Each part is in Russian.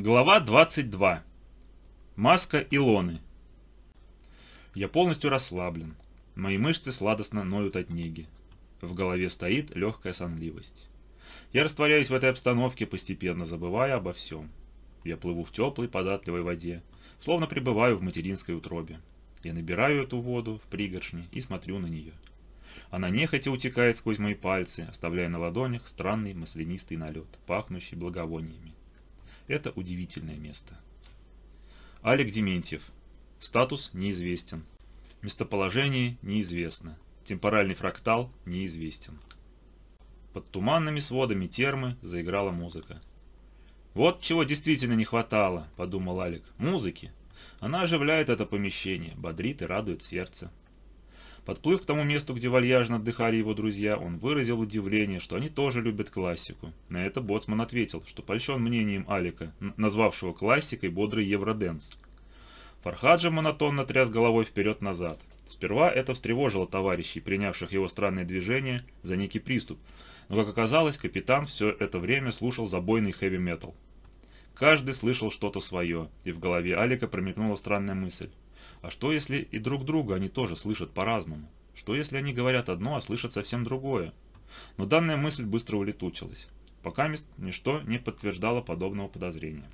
Глава 22. Маска Илоны. Я полностью расслаблен. Мои мышцы сладостно ноют от неги. В голове стоит легкая сонливость. Я растворяюсь в этой обстановке, постепенно забывая обо всем. Я плыву в теплой, податливой воде, словно пребываю в материнской утробе. Я набираю эту воду в пригоршне и смотрю на нее. Она нехотя утекает сквозь мои пальцы, оставляя на ладонях странный маслянистый налет, пахнущий благовониями. Это удивительное место. Алик Дементьев. Статус неизвестен. Местоположение неизвестно. Темпоральный фрактал неизвестен. Под туманными сводами термы заиграла музыка. «Вот чего действительно не хватало», — подумал Алик. «Музыки. Она оживляет это помещение, бодрит и радует сердце. Подплыв к тому месту, где вальяжно отдыхали его друзья, он выразил удивление, что они тоже любят классику. На это Боцман ответил, что польщен мнением Алика, назвавшего классикой бодрый евроденс. Фархаджа монотонно тряс головой вперед-назад. Сперва это встревожило товарищей, принявших его странное движение за некий приступ, но, как оказалось, капитан все это время слушал забойный хэви-метал. Каждый слышал что-то свое, и в голове Алика промелькнула странная мысль. А что если и друг друга они тоже слышат по-разному? Что если они говорят одно, а слышат совсем другое? Но данная мысль быстро улетучилась. Пока мест ничто не подтверждало подобного подозрения.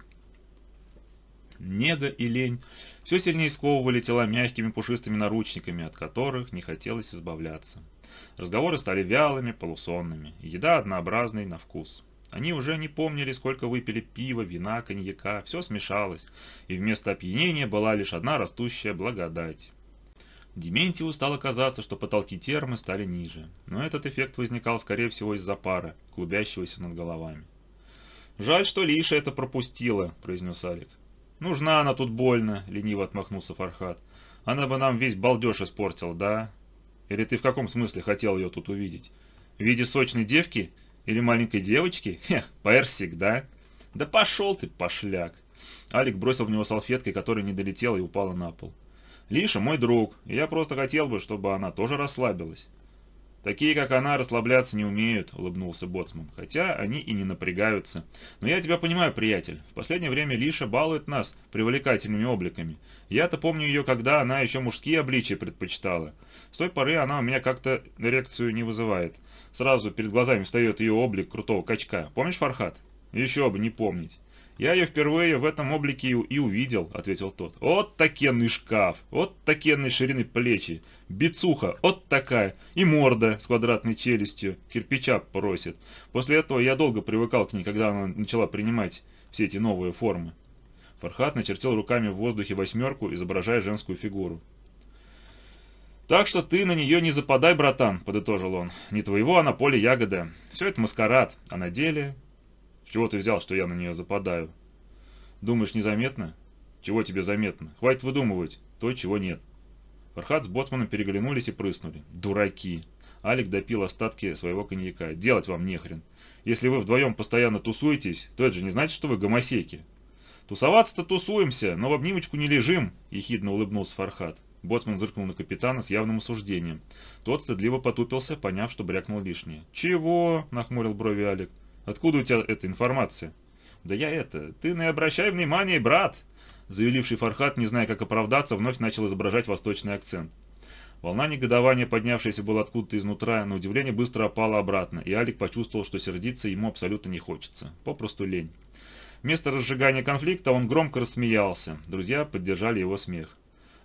Нега и лень все сильнее сковывали тела мягкими пушистыми наручниками, от которых не хотелось избавляться. Разговоры стали вялыми, полусонными, еда однообразной на вкус. Они уже не помнили, сколько выпили пива, вина, коньяка, все смешалось, и вместо опьянения была лишь одна растущая благодать. Дементьеву стало казаться, что потолки термы стали ниже, но этот эффект возникал, скорее всего, из-за пара, клубящегося над головами. «Жаль, что Лиша это пропустила», — произнес Алик. «Нужна она тут больно», — лениво отмахнулся Фархат. «Она бы нам весь балдеж испортила, да? Или ты в каком смысле хотел ее тут увидеть? В виде сочной девки или маленькой девочки? Хе, персик, да? Да пошел ты, пошляк. Алик бросил в него салфеткой, которая не долетела и упала на пол. Лиша мой друг, я просто хотел бы, чтобы она тоже расслабилась. Такие, как она, расслабляться не умеют, улыбнулся Боцман. Хотя они и не напрягаются. Но я тебя понимаю, приятель. В последнее время Лиша балует нас привлекательными обликами. Я-то помню ее, когда она еще мужские обличия предпочитала. С той поры она у меня как-то эрекцию не вызывает. Сразу перед глазами встает ее облик крутого качка. Помнишь, Фархат? Еще бы не помнить. «Я ее впервые в этом облике и увидел», — ответил тот. «Вот такенный шкаф, вот такенной ширины плечи, бицуха, вот такая, и морда с квадратной челюстью, кирпича просит. После этого я долго привыкал к ней, когда она начала принимать все эти новые формы». Фархат начертил руками в воздухе восьмерку, изображая женскую фигуру. «Так что ты на нее не западай, братан», — подытожил он. «Не твоего, а на поле ягода. Все это маскарад, а на деле...» «С чего ты взял, что я на нее западаю?» «Думаешь, незаметно?» «Чего тебе заметно? Хватит выдумывать то, чего нет». Фархат с Боцманом переглянулись и прыснули. «Дураки!» Алик допил остатки своего коньяка. «Делать вам нехрен. Если вы вдвоем постоянно тусуетесь, то это же не значит, что вы гомосеки». «Тусоваться-то тусуемся, но в обнимочку не лежим», — ехидно улыбнулся Фархат. Боцман зыркнул на капитана с явным осуждением. Тот стыдливо потупился, поняв, что брякнул лишнее. «Чего?» – нахмурил брови Алик. «Откуда у тебя эта информация?» «Да я это... Ты не обращай внимания, брат!» Завеливший Фархат, не зная, как оправдаться, вновь начал изображать восточный акцент. Волна негодования, поднявшаяся была откуда-то изнутра, на удивление быстро опала обратно, и Алик почувствовал, что сердиться ему абсолютно не хочется. Попросту лень. Вместо разжигания конфликта он громко рассмеялся. Друзья поддержали его смех.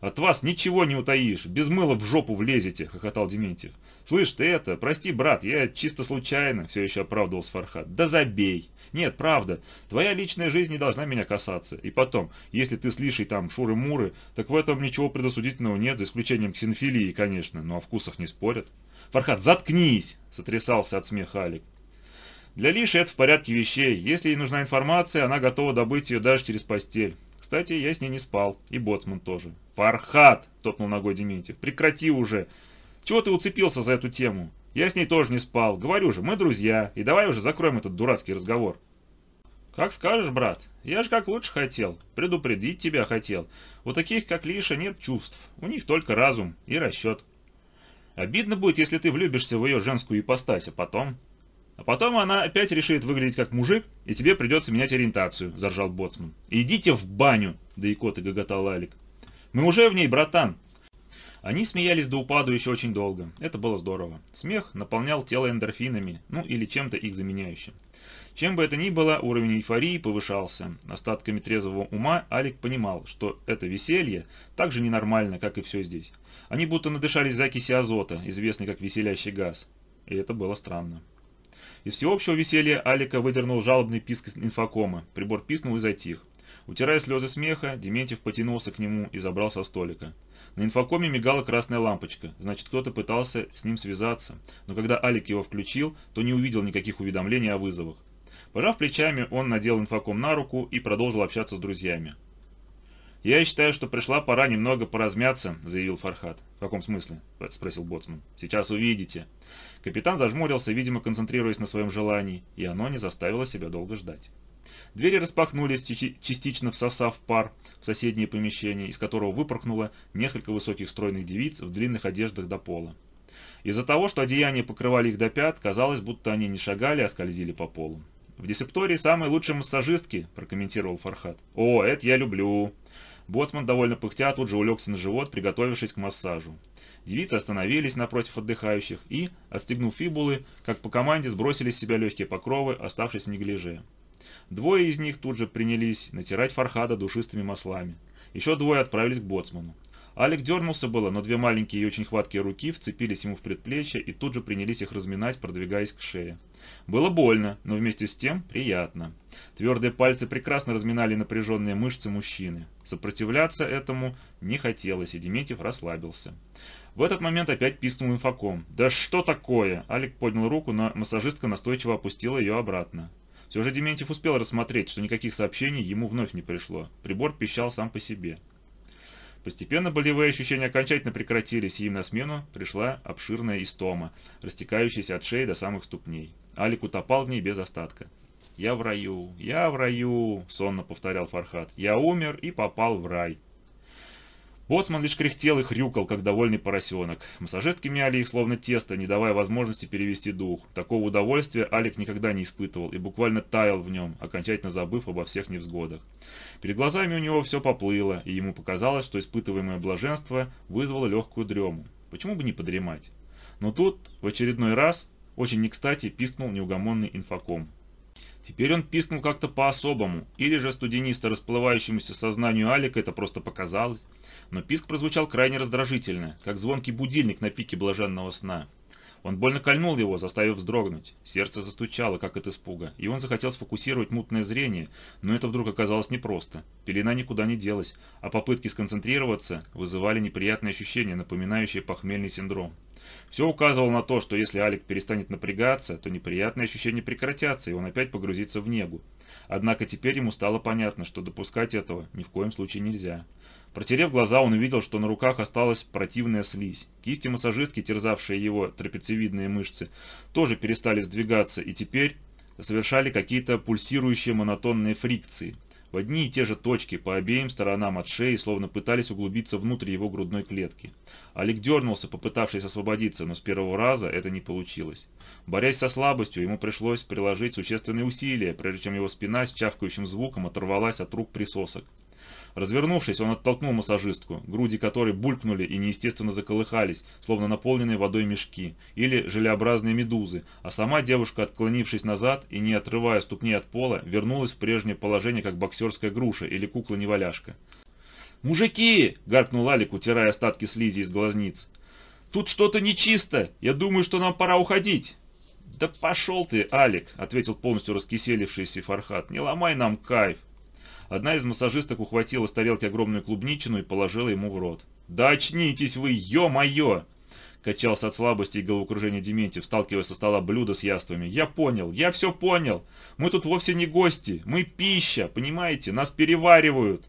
От вас ничего не утаишь, без мыла в жопу влезете», — хохотал Дементьев. «Слышь, ты это, прости, брат, я чисто случайно», — все еще оправдывался Фархад. «Да забей! Нет, правда, твоя личная жизнь не должна меня касаться. И потом, если ты с Лишей там шуры-муры, так в этом ничего предосудительного нет, за исключением ксенофилии, конечно, но о вкусах не спорят». «Фархад, заткнись!» — сотрясался от смеха Алик. Для Лиши это в порядке вещей. Если ей нужна информация, она готова добыть ее даже через постель. Кстати, я с ней не спал, и Боцман тоже. «Фархат!» – топнул ногой Дементьев. «Прекрати уже! Чего ты уцепился за эту тему? Я с ней тоже не спал. Говорю же, мы друзья, и давай уже закроем этот дурацкий разговор». «Как скажешь, брат. Я же как лучше хотел. Предупредить тебя хотел. У таких, как Лиша, нет чувств. У них только разум и расчет. Обидно будет, если ты влюбишься в ее женскую ипостась, а потом...» А потом она опять решит выглядеть как мужик, и тебе придется менять ориентацию», – заржал Боцман. «Идите в баню!» – да и кот и гоготал Алик. «Мы уже в ней, братан!» Они смеялись до упаду еще очень долго. Это было здорово. Смех наполнял тело эндорфинами, ну или чем-то их заменяющим. Чем бы это ни было, уровень эйфории повышался. Остатками трезвого ума Алик понимал, что это веселье так же ненормально, как и все здесь. Они будто надышались закиси азота, известной как веселящий газ. И это было странно. Из всеобщего веселья Алика выдернул жалобный писк инфокома. Прибор писнул и затих. Утирая слезы смеха, Дементьев потянулся к нему и забрал со столика. На инфокоме мигала красная лампочка, значит кто-то пытался с ним связаться, но когда Алик его включил, то не увидел никаких уведомлений о вызовах. Пожав плечами, он надел инфоком на руку и продолжил общаться с друзьями. «Я считаю, что пришла пора немного поразмяться», — заявил Фархат. «В каком смысле?» — спросил Боцман. «Сейчас увидите». Капитан зажмурился, видимо, концентрируясь на своем желании, и оно не заставило себя долго ждать. Двери распахнулись, частично всосав пар в соседнее помещение, из которого выпорхнуло несколько высоких стройных девиц в длинных одеждах до пола. Из-за того, что одеяния покрывали их до пят, казалось, будто они не шагали, а скользили по полу. «В десептории самые лучшие массажистки», – прокомментировал Фархат. «О, это я люблю», Боцман, довольно пыхтя, тут же улегся на живот, приготовившись к массажу. Девицы остановились напротив отдыхающих и, отстегнув фибулы, как по команде сбросили с себя легкие покровы, оставшись в неглиже. Двое из них тут же принялись натирать Фархада душистыми маслами. Еще двое отправились к боцману. Алик дернулся было, но две маленькие и очень хваткие руки вцепились ему в предплечье и тут же принялись их разминать, продвигаясь к шее. Было больно, но вместе с тем приятно. Твердые пальцы прекрасно разминали напряженные мышцы мужчины. Сопротивляться этому не хотелось, и Дементьев расслабился. В этот момент опять пискнул инфоком. «Да что такое?» Алик поднял руку, но массажистка настойчиво опустила ее обратно. Все же Дементьев успел рассмотреть, что никаких сообщений ему вновь не пришло. Прибор пищал сам по себе. Постепенно болевые ощущения окончательно прекратились, и им на смену пришла обширная истома, растекающаяся от шеи до самых ступней. Алик утопал в ней без остатка. «Я в раю, я в раю», — сонно повторял Фархат. «Я умер и попал в рай». Боцман лишь кряхтел и хрюкал, как довольный поросенок. Массажистки мяли их словно тесто, не давая возможности перевести дух. Такого удовольствия Алик никогда не испытывал и буквально таял в нем, окончательно забыв обо всех невзгодах. Перед глазами у него все поплыло, и ему показалось, что испытываемое блаженство вызвало легкую дрему. Почему бы не подремать? Но тут, в очередной раз, очень не кстати пискнул неугомонный инфоком. Теперь он пискнул как-то по-особому, или же студенисто расплывающемуся сознанию Алика это просто показалось, но писк прозвучал крайне раздражительно, как звонкий будильник на пике блаженного сна. Он больно кольнул его, заставив вздрогнуть. Сердце застучало, как от испуга, и он захотел сфокусировать мутное зрение, но это вдруг оказалось непросто. Пелена никуда не делась, а попытки сконцентрироваться вызывали неприятные ощущения, напоминающие похмельный синдром. Все указывало на то, что если Алик перестанет напрягаться, то неприятные ощущения прекратятся, и он опять погрузится в негу. Однако теперь ему стало понятно, что допускать этого ни в коем случае нельзя. Протерев глаза, он увидел, что на руках осталась противная слизь. Кисти массажистки, терзавшие его трапециевидные мышцы, тоже перестали сдвигаться и теперь совершали какие-то пульсирующие монотонные фрикции в одни и те же точки по обеим сторонам от шеи, словно пытались углубиться внутрь его грудной клетки. Алик дернулся, попытавшись освободиться, но с первого раза это не получилось. Борясь со слабостью, ему пришлось приложить существенные усилия, прежде чем его спина с чавкающим звуком оторвалась от рук присосок. Развернувшись, он оттолкнул массажистку, груди которой булькнули и неестественно заколыхались, словно наполненные водой мешки, или желеобразные медузы, а сама девушка, отклонившись назад и не отрывая ступней от пола, вернулась в прежнее положение, как боксерская груша или кукла-неваляшка. «Мужики!» — гаркнул Алик, утирая остатки слизи из глазниц. «Тут что-то нечисто! Я думаю, что нам пора уходить!» «Да пошел ты, Алик!» — ответил полностью раскиселившийся Фархат. «Не ломай нам кайф!» Одна из массажисток ухватила с тарелки огромную клубничину и положила ему в рот. «Да очнитесь вы, ё-моё!» Качался от слабости и головокружения Дементьев, сталкивая со стола блюдо с яствами. «Я понял, я все понял. Мы тут вовсе не гости, мы пища, понимаете? Нас переваривают!»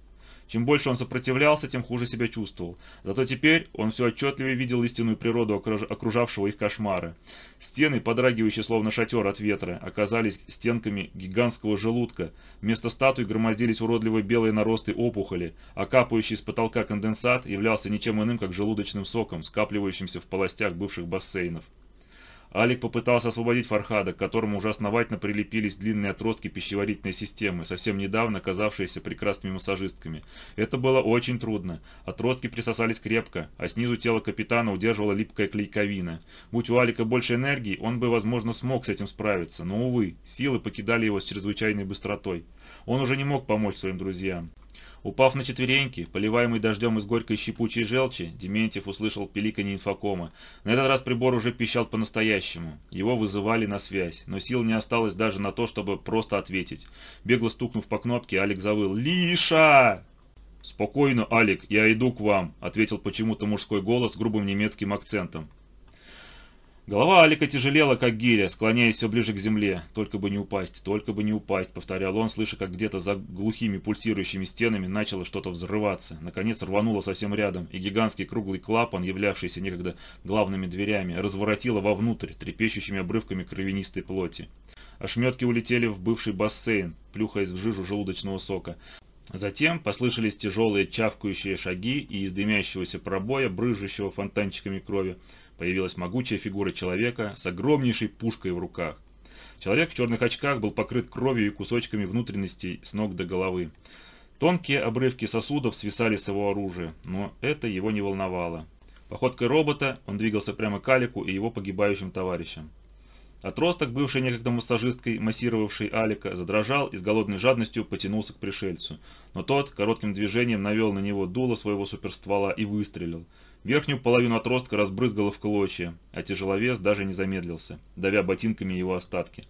Чем больше он сопротивлялся, тем хуже себя чувствовал. Зато теперь он все отчетливее видел истинную природу окружавшего их кошмара. Стены, подрагивающие словно шатер от ветра, оказались стенками гигантского желудка. Вместо статуй громоздились уродливые белые наросты опухоли, а капающий с потолка конденсат являлся ничем иным, как желудочным соком, скапливающимся в полостях бывших бассейнов. Алик попытался освободить Фархада, к которому уже основательно прилепились длинные отростки пищеварительной системы, совсем недавно оказавшиеся прекрасными массажистками. Это было очень трудно. Отростки присосались крепко, а снизу тело капитана удерживала липкая клейковина. Будь у Алика больше энергии, он бы, возможно, смог с этим справиться, но, увы, силы покидали его с чрезвычайной быстротой. Он уже не мог помочь своим друзьям. Упав на четвереньки, поливаемый дождем из горькой щепучей желчи, Дементьев услышал пиликанье инфокома. На этот раз прибор уже пищал по-настоящему. Его вызывали на связь, но сил не осталось даже на то, чтобы просто ответить. Бегло стукнув по кнопке, Алик завыл «Лиша!» «Спокойно, Алик, я иду к вам», — ответил почему-то мужской голос с грубым немецким акцентом. Голова Алика тяжелела, как гиря, склоняясь все ближе к земле. «Только бы не упасть, только бы не упасть», — повторял он, слыша, как где-то за глухими пульсирующими стенами начало что-то взрываться. Наконец рвануло совсем рядом, и гигантский круглый клапан, являвшийся некогда главными дверями, разворотило вовнутрь трепещущими обрывками кровянистой плоти. Ошметки улетели в бывший бассейн, плюхаясь в жижу желудочного сока. Затем послышались тяжелые чавкающие шаги, и из дымящегося пробоя, брыжущего фонтанчиками крови, появилась могучая фигура человека с огромнейшей пушкой в руках. Человек в черных очках был покрыт кровью и кусочками внутренностей с ног до головы. Тонкие обрывки сосудов свисали с его оружия, но это его не волновало. Походкой робота он двигался прямо к Алику и его погибающим товарищам. Отросток, бывший некогда массажисткой, массировавший Алика, задрожал и с голодной жадностью потянулся к пришельцу. Но тот коротким движением навел на него дуло своего суперствола и выстрелил. Верхнюю половину отростка разбрызгало в клочья, а тяжеловес даже не замедлился, давя ботинками его остатки.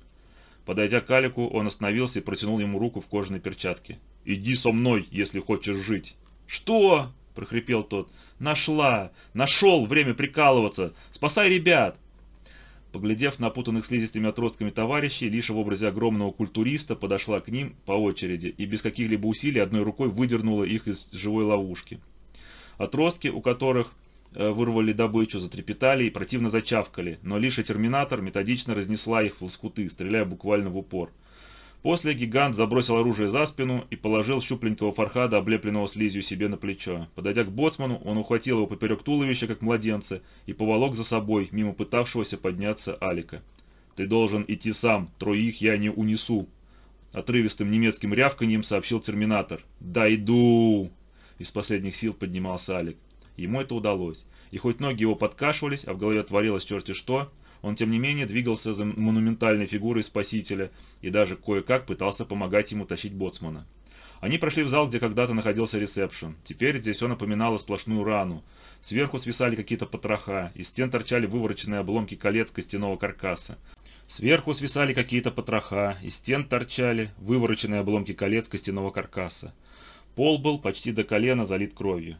Подойдя к Алику, он остановился и протянул ему руку в кожаной перчатке. «Иди со мной, если хочешь жить». «Что?» – прохрипел тот. «Нашла! Нашел! Время прикалываться! Спасай ребят!» Поглядев на путанных слизистыми отростками товарищей, Лиша в образе огромного культуриста подошла к ним по очереди и без каких-либо усилий одной рукой выдернула их из живой ловушки. Отростки, у которых Э, вырвали добычу, затрепетали и противно зачавкали, но лишь и терминатор методично разнесла их в лоскуты, стреляя буквально в упор. После гигант забросил оружие за спину и положил щупленького фархада, облепленного слизью, себе на плечо. Подойдя к боцману, он ухватил его поперек туловища, как младенца, и поволок за собой, мимо пытавшегося подняться Алика. «Ты должен идти сам, троих я не унесу», — отрывистым немецким рявканьем сообщил терминатор. «Да иду!» — из последних сил поднимался Алик. Ему это удалось. И хоть ноги его подкашивались, а в голове творилось черти что, он тем не менее двигался за монументальной фигурой спасителя и даже кое-как пытался помогать ему тащить боцмана. Они прошли в зал, где когда-то находился ресепшн. Теперь здесь все напоминало сплошную рану. Сверху свисали какие-то потроха, из стен торчали вывороченные обломки колец костяного каркаса. Сверху свисали какие-то потроха, из стен торчали вывороченные обломки колец костяного каркаса. Пол был почти до колена залит кровью.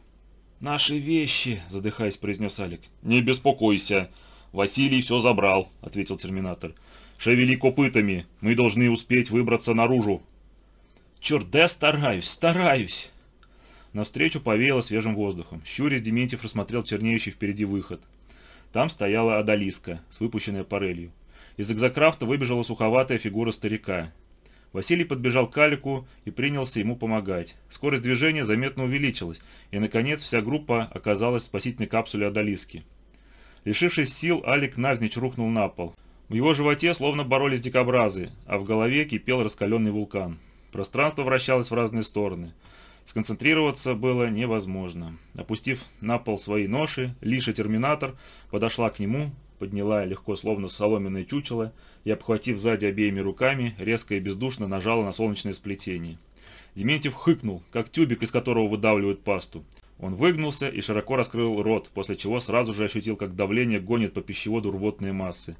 «Наши вещи!» – задыхаясь, произнес Алик. «Не беспокойся. Василий все забрал», – ответил терминатор. «Шевели копытами. Мы должны успеть выбраться наружу». «Черт, да стараюсь, стараюсь!» Навстречу повеяло свежим воздухом. Щурясь, Дементьев рассмотрел чернеющий впереди выход. Там стояла Адалиска с выпущенной парелью. Из экзокрафта выбежала суховатая фигура старика. Василий подбежал к Алику и принялся ему помогать. Скорость движения заметно увеличилась, и, наконец, вся группа оказалась в спасительной капсуле Адалиски. Лишившись сил, Алик навзничь рухнул на пол. В его животе словно боролись дикобразы, а в голове кипел раскаленный вулкан. Пространство вращалось в разные стороны. Сконцентрироваться было невозможно. Опустив на пол свои ноши, Лиша Терминатор подошла к нему, подняла легко, словно соломенное чучело, и, обхватив сзади обеими руками, резко и бездушно нажала на солнечное сплетение. Дементьев хыкнул, как тюбик, из которого выдавливают пасту. Он выгнулся и широко раскрыл рот, после чего сразу же ощутил, как давление гонит по пищеводу рвотные массы.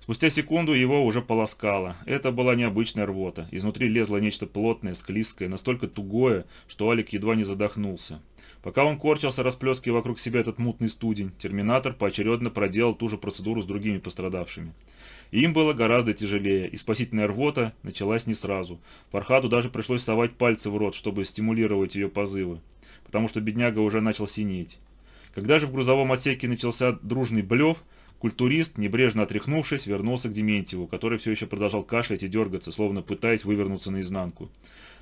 Спустя секунду его уже полоскало. Это была необычная рвота. Изнутри лезло нечто плотное, склизкое, настолько тугое, что Алик едва не задохнулся. Пока он корчился, расплескивая вокруг себя этот мутный студень, терминатор поочередно проделал ту же процедуру с другими пострадавшими. Им было гораздо тяжелее, и спасительная рвота началась не сразу. Фархаду даже пришлось совать пальцы в рот, чтобы стимулировать ее позывы, потому что бедняга уже начал синеть. Когда же в грузовом отсеке начался дружный блев, культурист, небрежно отряхнувшись, вернулся к Дементьеву, который все еще продолжал кашлять и дергаться, словно пытаясь вывернуться наизнанку.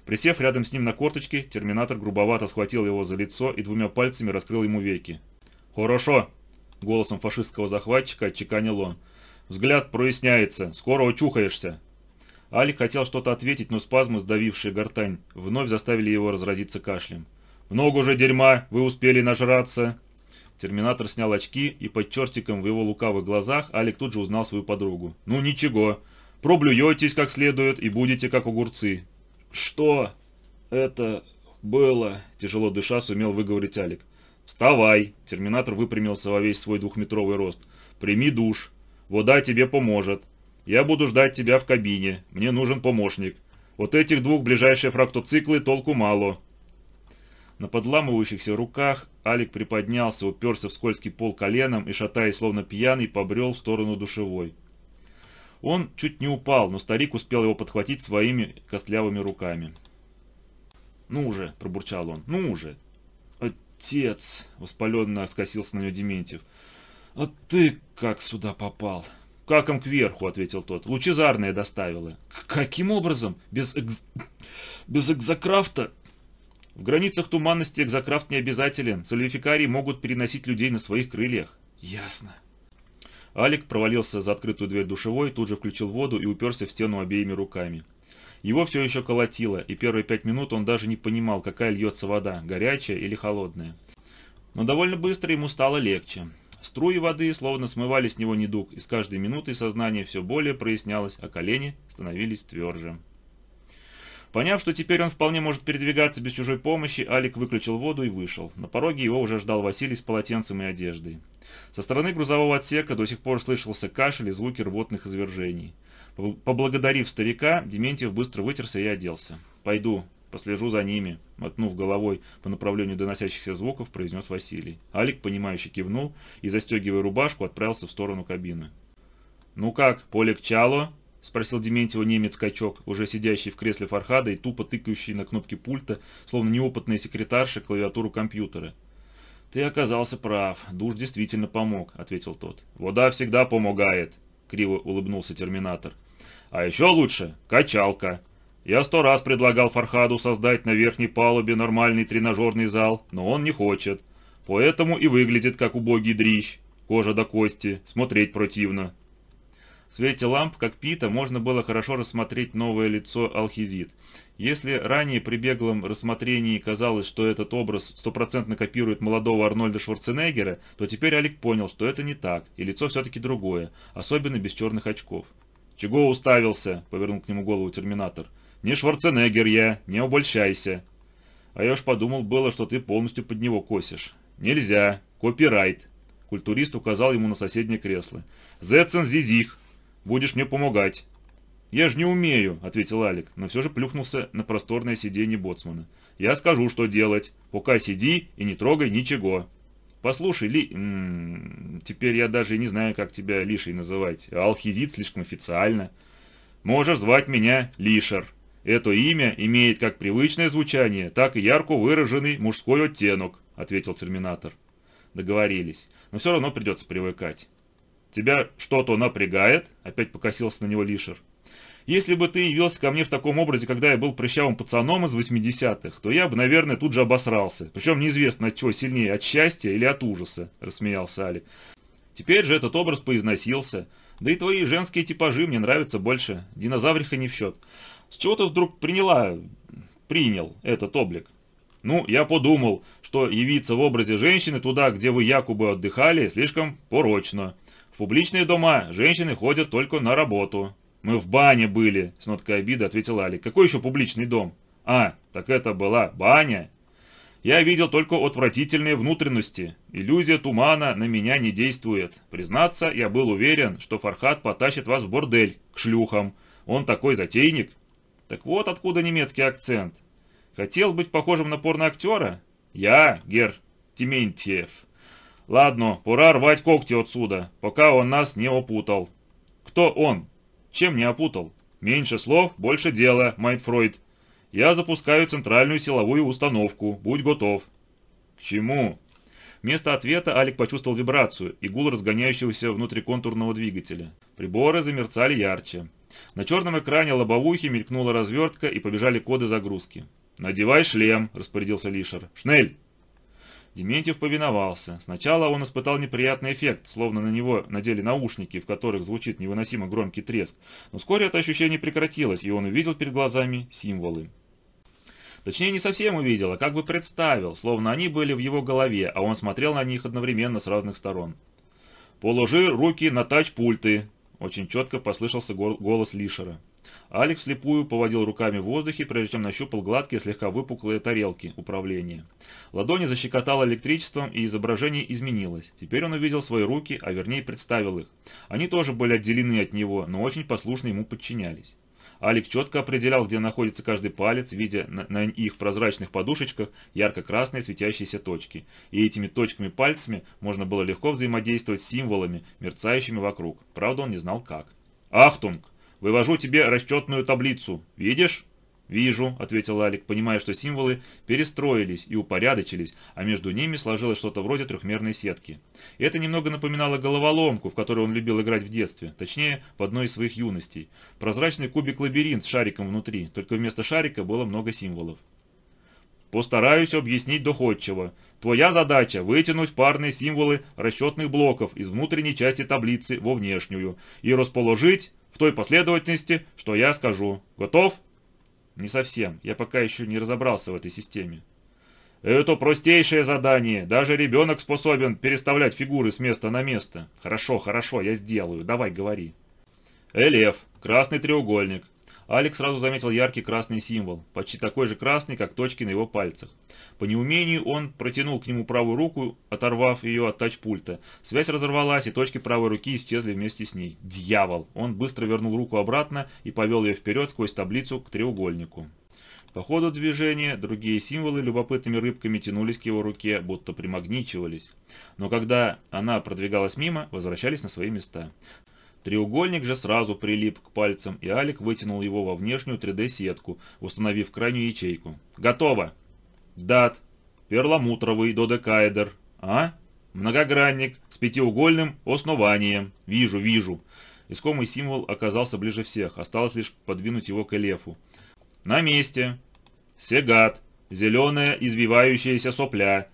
Присев рядом с ним на корточки, терминатор грубовато схватил его за лицо и двумя пальцами раскрыл ему веки. «Хорошо!» – голосом фашистского захватчика отчеканил он. Взгляд проясняется, скоро очухаешься». Алик хотел что-то ответить, но спазмы, сдавившие гортань, вновь заставили его разразиться кашлем. «Много уже дерьма, вы успели нажраться!» Терминатор снял очки, и под чертиком в его лукавых глазах Алик тут же узнал свою подругу. «Ну ничего, проблюетесь как следует и будете как огурцы». «Что это было?» – тяжело дыша сумел выговорить Алик. «Вставай!» – Терминатор выпрямился во весь свой двухметровый рост. «Прими душ. Вода тебе поможет. Я буду ждать тебя в кабине. Мне нужен помощник. Вот этих двух ближайшие фрактоциклы толку мало». На подламывающихся руках Алик приподнялся, уперся в скользкий пол коленом и, шатаясь словно пьяный, побрел в сторону душевой. Он чуть не упал, но старик успел его подхватить своими костлявыми руками. «Ну уже!» – пробурчал он. «Ну уже!» «Отец!» – воспаленно скосился на него Дементьев. «А ты как сюда попал?» «Как им кверху?» – ответил тот. «Лучезарная доставила». «Каким образом? Без экз... без экзокрафта?» В границах туманности экзокрафт не обязателен. Сальвификарии могут переносить людей на своих крыльях. Ясно. Алик провалился за открытую дверь душевой, тут же включил воду и уперся в стену обеими руками. Его все еще колотило, и первые пять минут он даже не понимал, какая льется вода, горячая или холодная. Но довольно быстро ему стало легче. Струи воды словно смывали с него недуг, и с каждой минутой сознание все более прояснялось, а колени становились тверже. Поняв, что теперь он вполне может передвигаться без чужой помощи, Алик выключил воду и вышел. На пороге его уже ждал Василий с полотенцем и одеждой. Со стороны грузового отсека до сих пор слышался кашель и звуки рвотных извержений. Поблагодарив старика, Дементьев быстро вытерся и оделся. «Пойду, послежу за ними», — мотнув головой по направлению доносящихся звуков, произнес Василий. Алик, понимающе кивнул и, застегивая рубашку, отправился в сторону кабины. «Ну как, полегчало?» — спросил Дементьева немец-качок, уже сидящий в кресле Фархада и тупо тыкающий на кнопки пульта, словно неопытная секретарша, клавиатуру компьютера. «Ты оказался прав. Душ действительно помог», — ответил тот. «Вода всегда помогает», — криво улыбнулся терминатор. «А еще лучше — качалка. Я сто раз предлагал Фархаду создать на верхней палубе нормальный тренажерный зал, но он не хочет. Поэтому и выглядит как убогий дрищ. Кожа до кости, смотреть противно. В свете ламп, как пита, можно было хорошо рассмотреть новое лицо Алхизит. Если ранее при беглом рассмотрении казалось, что этот образ стопроцентно копирует молодого Арнольда Шварценеггера, то теперь Алик понял, что это не так, и лицо все-таки другое, особенно без черных очков. «Чего уставился?» — повернул к нему голову Терминатор. «Не Шварценеггер я, не обольщайся». «А я уж подумал было, что ты полностью под него косишь». «Нельзя. Копирайт». Культурист указал ему на соседнее кресло. «Зетсен зизих. Будешь мне помогать». «Я же не умею», — ответил Алик, но все же плюхнулся на просторное сиденье боцмана. «Я скажу, что делать. Пока сиди и не трогай ничего». «Послушай, Ли... М -м, теперь я даже не знаю, как тебя Лишей называть. Алхизит слишком официально. Можешь звать меня Лишер. Это имя имеет как привычное звучание, так и ярко выраженный мужской оттенок», — ответил Терминатор. Договорились. Но все равно придется привыкать. «Тебя что-то напрягает?» — опять покосился на него Лишер. «Если бы ты явился ко мне в таком образе, когда я был прыщавым пацаном из 80-х, то я бы, наверное, тут же обосрался. Причем неизвестно от чего сильнее, от счастья или от ужаса», — рассмеялся Али. «Теперь же этот образ поизносился. Да и твои женские типажи мне нравятся больше. Динозавриха не в счет. С чего ты вдруг приняла, принял этот облик?» «Ну, я подумал, что явиться в образе женщины туда, где вы якобы отдыхали, слишком порочно публичные дома женщины ходят только на работу. Мы в бане были, с ноткой обиды ответил Али. Какой еще публичный дом? А, так это была баня. Я видел только отвратительные внутренности. Иллюзия тумана на меня не действует. Признаться, я был уверен, что Фархат потащит вас в бордель, к шлюхам. Он такой затейник. Так вот откуда немецкий акцент. Хотел быть похожим на порноактера? Ja, Herr Тиментьев. Ладно, пора рвать когти отсюда, пока он нас не опутал. Кто он? Чем не опутал? Меньше слов, больше дела, mein Freund. Я запускаю центральную силовую установку. Будь готов. К чему? Вместо ответа Алик почувствовал вибрацию и гул разгоняющегося внутриконтурного двигателя. Приборы замерцали ярче. На черном экране лобовухи мелькнула развертка и побежали коды загрузки. «Надевай шлем», — распорядился Лишер. «Шнель!» Дементьев повиновался. Сначала он испытал неприятный эффект, словно на него надели наушники, в которых звучит невыносимо громкий треск. Но вскоре это ощущение прекратилось, и он увидел перед глазами символы. Точнее, не совсем увидел, а как бы представил, словно они были в его голове, а он смотрел на них одновременно с разных сторон. «Положи руки на тач-пульты», — очень четко послышался голос Лишера. Алекс слепую поводил руками в воздухе, прежде чем нащупал гладкие, слегка выпуклые тарелки управления. Ладони защекотало электричеством, и изображение изменилось. Теперь он увидел свои руки, а вернее представил их. Они тоже были отделены от него, но очень послушно ему подчинялись. Алик четко определял, где находится каждый палец, видя на, на их прозрачных подушечках ярко-красные светящиеся точки. И этими точками-пальцами можно было легко взаимодействовать с символами, мерцающими вокруг. Правда, он не знал как. «Achtung! Вывожу тебе расчетную таблицу. Видишь?» «Вижу», — ответил Алик, понимая, что символы перестроились и упорядочились, а между ними сложилось что-то вроде трехмерной сетки. Это немного напоминало головоломку, в которую он любил играть в детстве, точнее, в одной из своих юностей. Прозрачный кубик-лабиринт с шариком внутри, только вместо шарика было много символов. «Постараюсь объяснить доходчиво. Твоя задача – вытянуть парные символы расчетных блоков из внутренней части таблицы во внешнюю и расположить в той последовательности, что я скажу. Готов?» Не совсем, я пока еще не разобрался в этой системе. Это простейшее задание, даже ребенок способен переставлять фигуры с места на место. Хорошо, хорошо, я сделаю, давай говори. Элев, красный треугольник. Алекс сразу заметил яркий красный символ, почти такой же красный, как точки на его пальцах. По неумению он протянул к нему правую руку, оторвав ее от тач-пульта. Связь разорвалась, и точки правой руки исчезли вместе с ней. Дьявол! Он быстро вернул руку обратно и повел ее вперед сквозь таблицу к треугольнику. По ходу движения другие символы любопытными рыбками тянулись к его руке, будто примагничивались. Но когда она продвигалась мимо, возвращались на свои места. Треугольник же сразу прилип к пальцам, и Алик вытянул его во внешнюю 3D-сетку, установив крайнюю ячейку. «Готово!» «Дат. Перламутровый додекаэдр. А? Многогранник с пятиугольным основанием. Вижу, вижу». Искомый символ оказался ближе всех, осталось лишь подвинуть его к элефу. «На месте. Сегат. Зеленая извивающаяся сопля.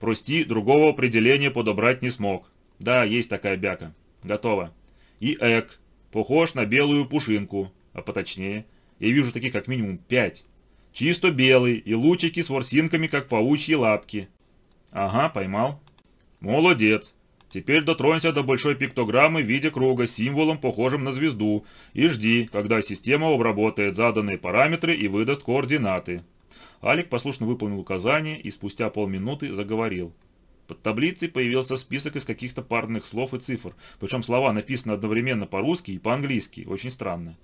Прости, другого определения подобрать не смог. Да, есть такая бяка. Готово и эк, похож на белую пушинку, а поточнее. Я вижу таких как минимум пять. Чисто белый и лучики с ворсинками, как паучьи лапки. Ага, поймал. Молодец. Теперь дотронься до большой пиктограммы в виде круга с символом, похожим на звезду, и жди, когда система обработает заданные параметры и выдаст координаты. Алик послушно выполнил указание и спустя полминуты заговорил. Под таблицей появился список из каких-то парных слов и цифр, причем слова написаны одновременно по-русски и по-английски, очень странно.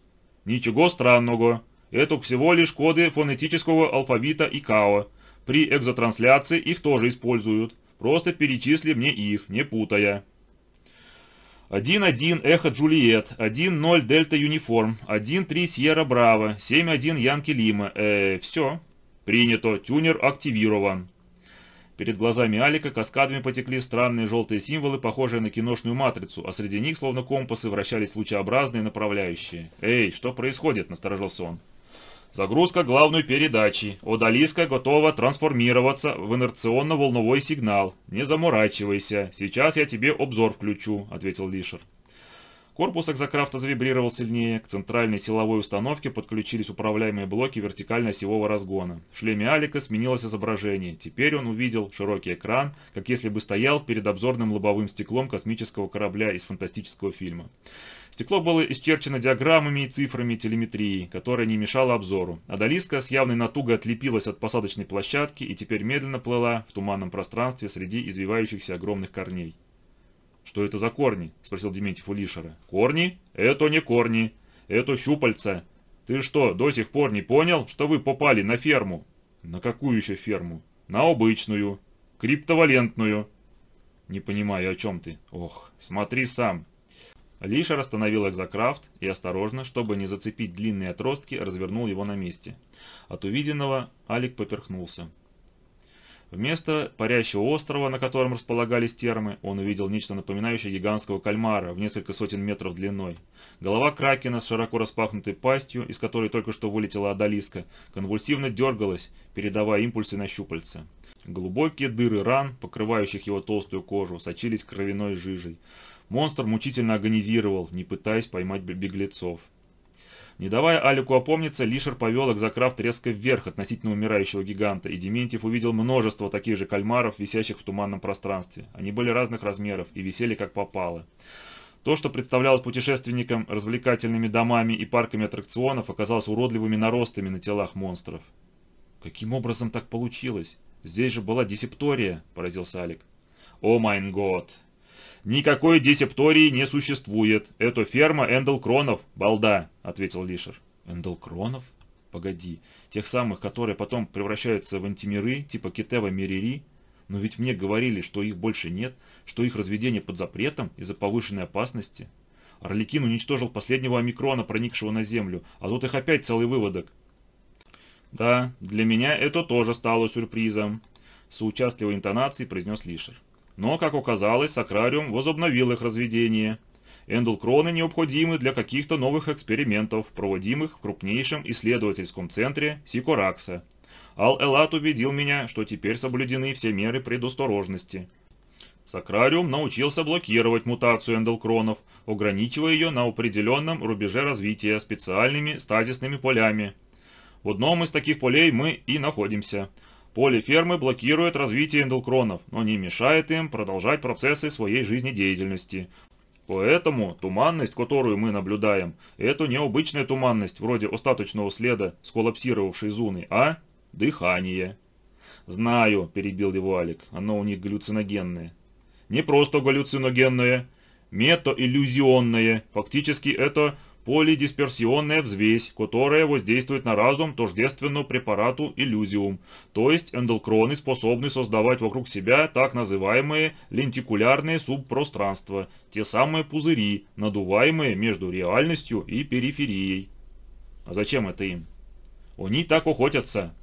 Ничего странного. Это всего лишь коды фонетического алфавита ИКАО. При экзотрансляции их тоже используют. Просто перечисли мне их, не путая. 1-1 Эхо Джульет, 1-0 Дельта Юниформ, 1-3 Сьерра Браво, 7-1 Янки Лима. Э, все. Принято. Тюнер активирован. Перед глазами Алика каскадами потекли странные желтые символы, похожие на киношную матрицу, а среди них, словно компасы, вращались лучеобразные направляющие. «Эй, что происходит?» – насторожился он. «Загрузка главной передачи. Одалиска готова трансформироваться в инерционно-волновой сигнал. Не заморачивайся. Сейчас я тебе обзор включу», – ответил Лишер. Корпус экзокрафта завибрировал сильнее, к центральной силовой установке подключились управляемые блоки вертикально-осевого разгона. В шлеме Алика сменилось изображение. Теперь он увидел широкий экран, как если бы стоял перед обзорным лобовым стеклом космического корабля из фантастического фильма. Стекло было исчерчено диаграммами и цифрами телеметрии, которая не мешала обзору. Адалиска с явной натугой отлепилась от посадочной площадки и теперь медленно плыла в туманном пространстве среди извивающихся огромных корней. «Что это за корни?» – спросил Дементьев у Лишера. «Корни? Это не корни. Это щупальца. Ты что, до сих пор не понял, что вы попали на ферму?» «На какую еще ферму?» «На обычную. Криптовалентную». «Не понимаю, о чем ты?» «Ох, смотри сам». Лишер остановил экзокрафт и осторожно, чтобы не зацепить длинные отростки, развернул его на месте. От увиденного Алик поперхнулся. Вместо парящего острова, на котором располагались термы, он увидел нечто напоминающее гигантского кальмара в несколько сотен метров длиной. Голова кракена с широко распахнутой пастью, из которой только что вылетела одолиска, конвульсивно дергалась, передавая импульсы на щупальца. Глубокие дыры ран, покрывающих его толстую кожу, сочились кровяной жижей. Монстр мучительно агонизировал, не пытаясь поймать беглецов. Не давая Алику опомниться, Лишер повел Экзокрафт резко вверх относительно умирающего гиганта, и Дементьев увидел множество таких же кальмаров, висящих в туманном пространстве. Они были разных размеров и висели как попало. То, что представлялось путешественникам развлекательными домами и парками аттракционов, оказалось уродливыми наростами на телах монстров. «Каким образом так получилось? Здесь же была дисептория», – поразился Алик. «O mein Gott!» «Никакой десептории не существует. Это ферма Энделкронов, балда», — ответил Лишер. «Энделкронов? Погоди, тех самых, которые потом превращаются в антимиры, типа Китева Мерири? Но ведь мне говорили, что их больше нет, что их разведение под запретом из-за повышенной опасности. Орликин уничтожил последнего омикрона, проникшего на Землю, а тут их опять целый выводок». «Да, для меня это тоже стало сюрпризом», — с участливой интонацией произнес Лишер. Но, как оказалось, Сакрариум возобновил их разведение. Эндлкроны необходимы для каких-то новых экспериментов, проводимых в крупнейшем исследовательском центре Сикоракса. Ал-Элат убедил меня, что теперь соблюдены все меры предосторожности. Сакрариум научился блокировать мутацию энделкронов, ограничивая ее на определенном рубеже развития специальными стазисными полями. В одном из таких полей мы и находимся – Поле фермы блокирует развитие энделкронов, но не мешает им продолжать процессы своей жизнедеятельности. Поэтому туманность, которую мы наблюдаем, это не обычная туманность, вроде остаточного следа сколлапсировавшей зуны, а дыхание. «Знаю», – перебил его Алик, – «оно у них галлюциногенное». «Не просто галлюциногенное, метаиллюзионное. Фактически это полидисперсионная взвесь, которая воздействует на разум тождественно препарату иллюзиум, то есть энделкроны способны создавать вокруг себя так называемые лентикулярные субпространства, те самые пузыри, надуваемые между реальностью и периферией. А зачем это им? Они так охотятся.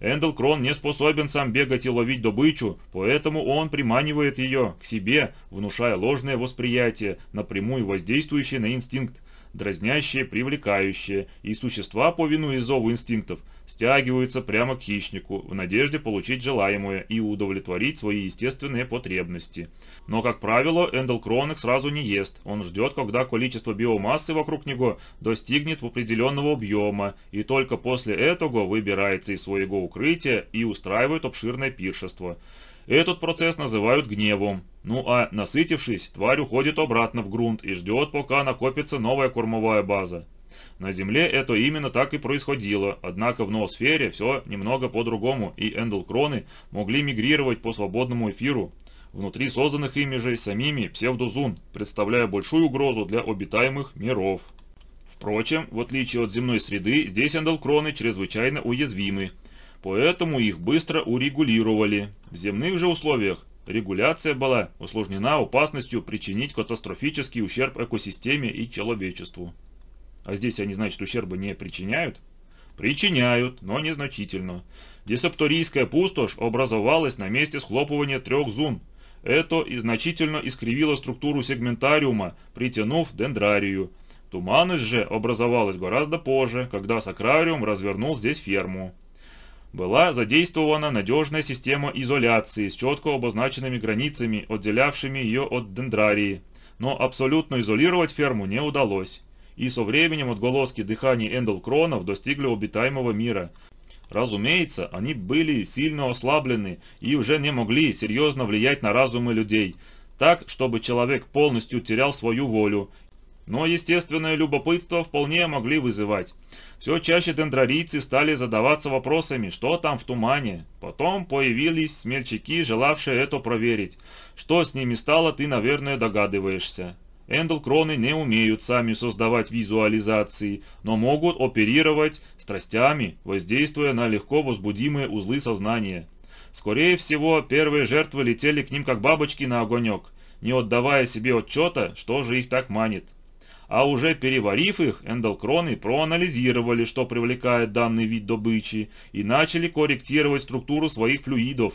Энделкрон не способен сам бегать и ловить добычу, поэтому он приманивает ее к себе, внушая ложное восприятие, напрямую воздействующее на инстинкт, дразнящие, привлекающие, и существа, повинуясь зову инстинктов, стягиваются прямо к хищнику в надежде получить желаемое и удовлетворить свои естественные потребности. Но, как правило, эндолкронок сразу не ест, он ждет, когда количество биомассы вокруг него достигнет определенного объема, и только после этого выбирается из своего укрытия и устраивает обширное пиршество – этот процесс называют гневом. Ну а насытившись, тварь уходит обратно в грунт и ждет, пока накопится новая кормовая база. На Земле это именно так и происходило, однако в ноосфере все немного по-другому, и эндлкроны могли мигрировать по свободному эфиру, внутри созданных ими же самими псевдозун, представляя большую угрозу для обитаемых миров. Впрочем, в отличие от земной среды, здесь эндлкроны чрезвычайно уязвимы, поэтому их быстро урегулировали. В земных же условиях регуляция была усложнена опасностью причинить катастрофический ущерб экосистеме и человечеству. А здесь они, значит, ущерба не причиняют? Причиняют, но незначительно. Десепторийская пустошь образовалась на месте схлопывания трех зун. Это и значительно искривило структуру сегментариума, притянув дендрарию. Туманность же образовалась гораздо позже, когда сакрариум развернул здесь ферму была задействована надежная система изоляции с четко обозначенными границами, отделявшими ее от дендрарии. Но абсолютно изолировать ферму не удалось. И со временем отголоски дыхания эндолкронов достигли обитаемого мира. Разумеется, они были сильно ослаблены и уже не могли серьезно влиять на разумы людей, так, чтобы человек полностью терял свою волю. Но естественное любопытство вполне могли вызывать. Все чаще дендрарийцы стали задаваться вопросами, что там в тумане. Потом появились смельчаки, желавшие это проверить. Что с ними стало, ты, наверное, догадываешься. Эндлкроны не умеют сами создавать визуализации, но могут оперировать страстями, воздействуя на легко возбудимые узлы сознания. Скорее всего, первые жертвы летели к ним как бабочки на огонек, не отдавая себе отчета, что же их так манит а уже переварив их, эндокроны проанализировали, что привлекает данный вид добычи, и начали корректировать структуру своих флюидов,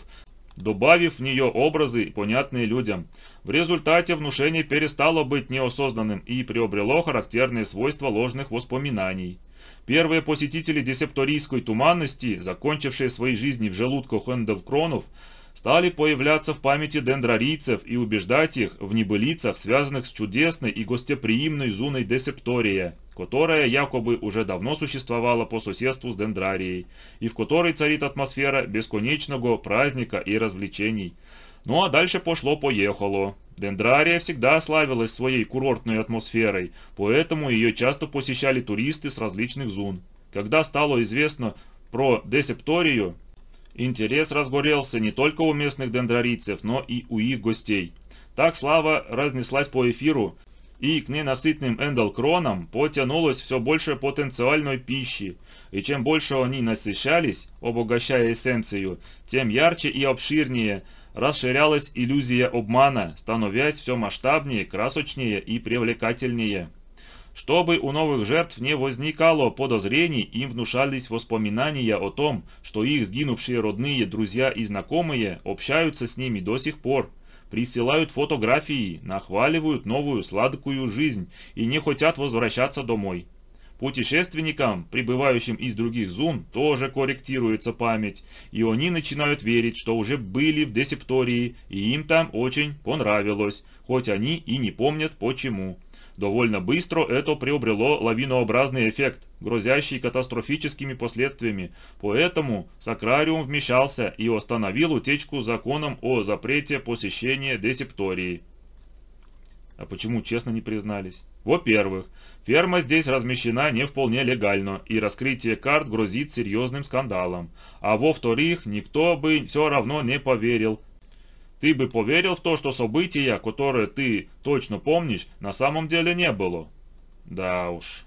добавив в нее образы, понятные людям. В результате внушение перестало быть неосознанным и приобрело характерные свойства ложных воспоминаний. Первые посетители десепторийской туманности, закончившие свои жизни в желудках эндокронов, стали появляться в памяти дендрарийцев и убеждать их в небылицах, связанных с чудесной и гостеприимной зоной Десептория, которая якобы уже давно существовала по соседству с Дендрарией, и в которой царит атмосфера бесконечного праздника и развлечений. Ну а дальше пошло-поехало. Дендрария всегда славилась своей курортной атмосферой, поэтому ее часто посещали туристы с различных зон. Когда стало известно про Десепторию, интерес разгорелся не только у местных дендрарийцев, но и у их гостей. Так слава разнеслась по эфиру, и к ненасытным эндалкронам потянулось все больше потенциальной пищи, и чем больше они насыщались, обогащая эссенцию, тем ярче и обширнее расширялась иллюзия обмана, становясь все масштабнее, красочнее и привлекательнее. Чтобы у новых жертв не возникало подозрений, им внушались воспоминания о том, что их сгинувшие родные, друзья и знакомые общаются с ними до сих пор, присылают фотографии, нахваливают новую сладкую жизнь и не хотят возвращаться домой. Путешественникам, прибывающим из других зон, тоже корректируется память, и они начинают верить, что уже были в Десептории, и им там очень понравилось, хоть они и не помнят почему. Довольно быстро это приобрело лавинообразный эффект, грозящий катастрофическими последствиями, поэтому Сакрариум вмешался и остановил утечку законом о запрете посещения Десептории. А почему честно не признались? Во-первых, ферма здесь размещена не вполне легально, и раскрытие карт грозит серьезным скандалом. А во-вторых, никто бы все равно не поверил, ты бы поверил в то, что события, которые ты точно помнишь, на самом деле не было? Да уж.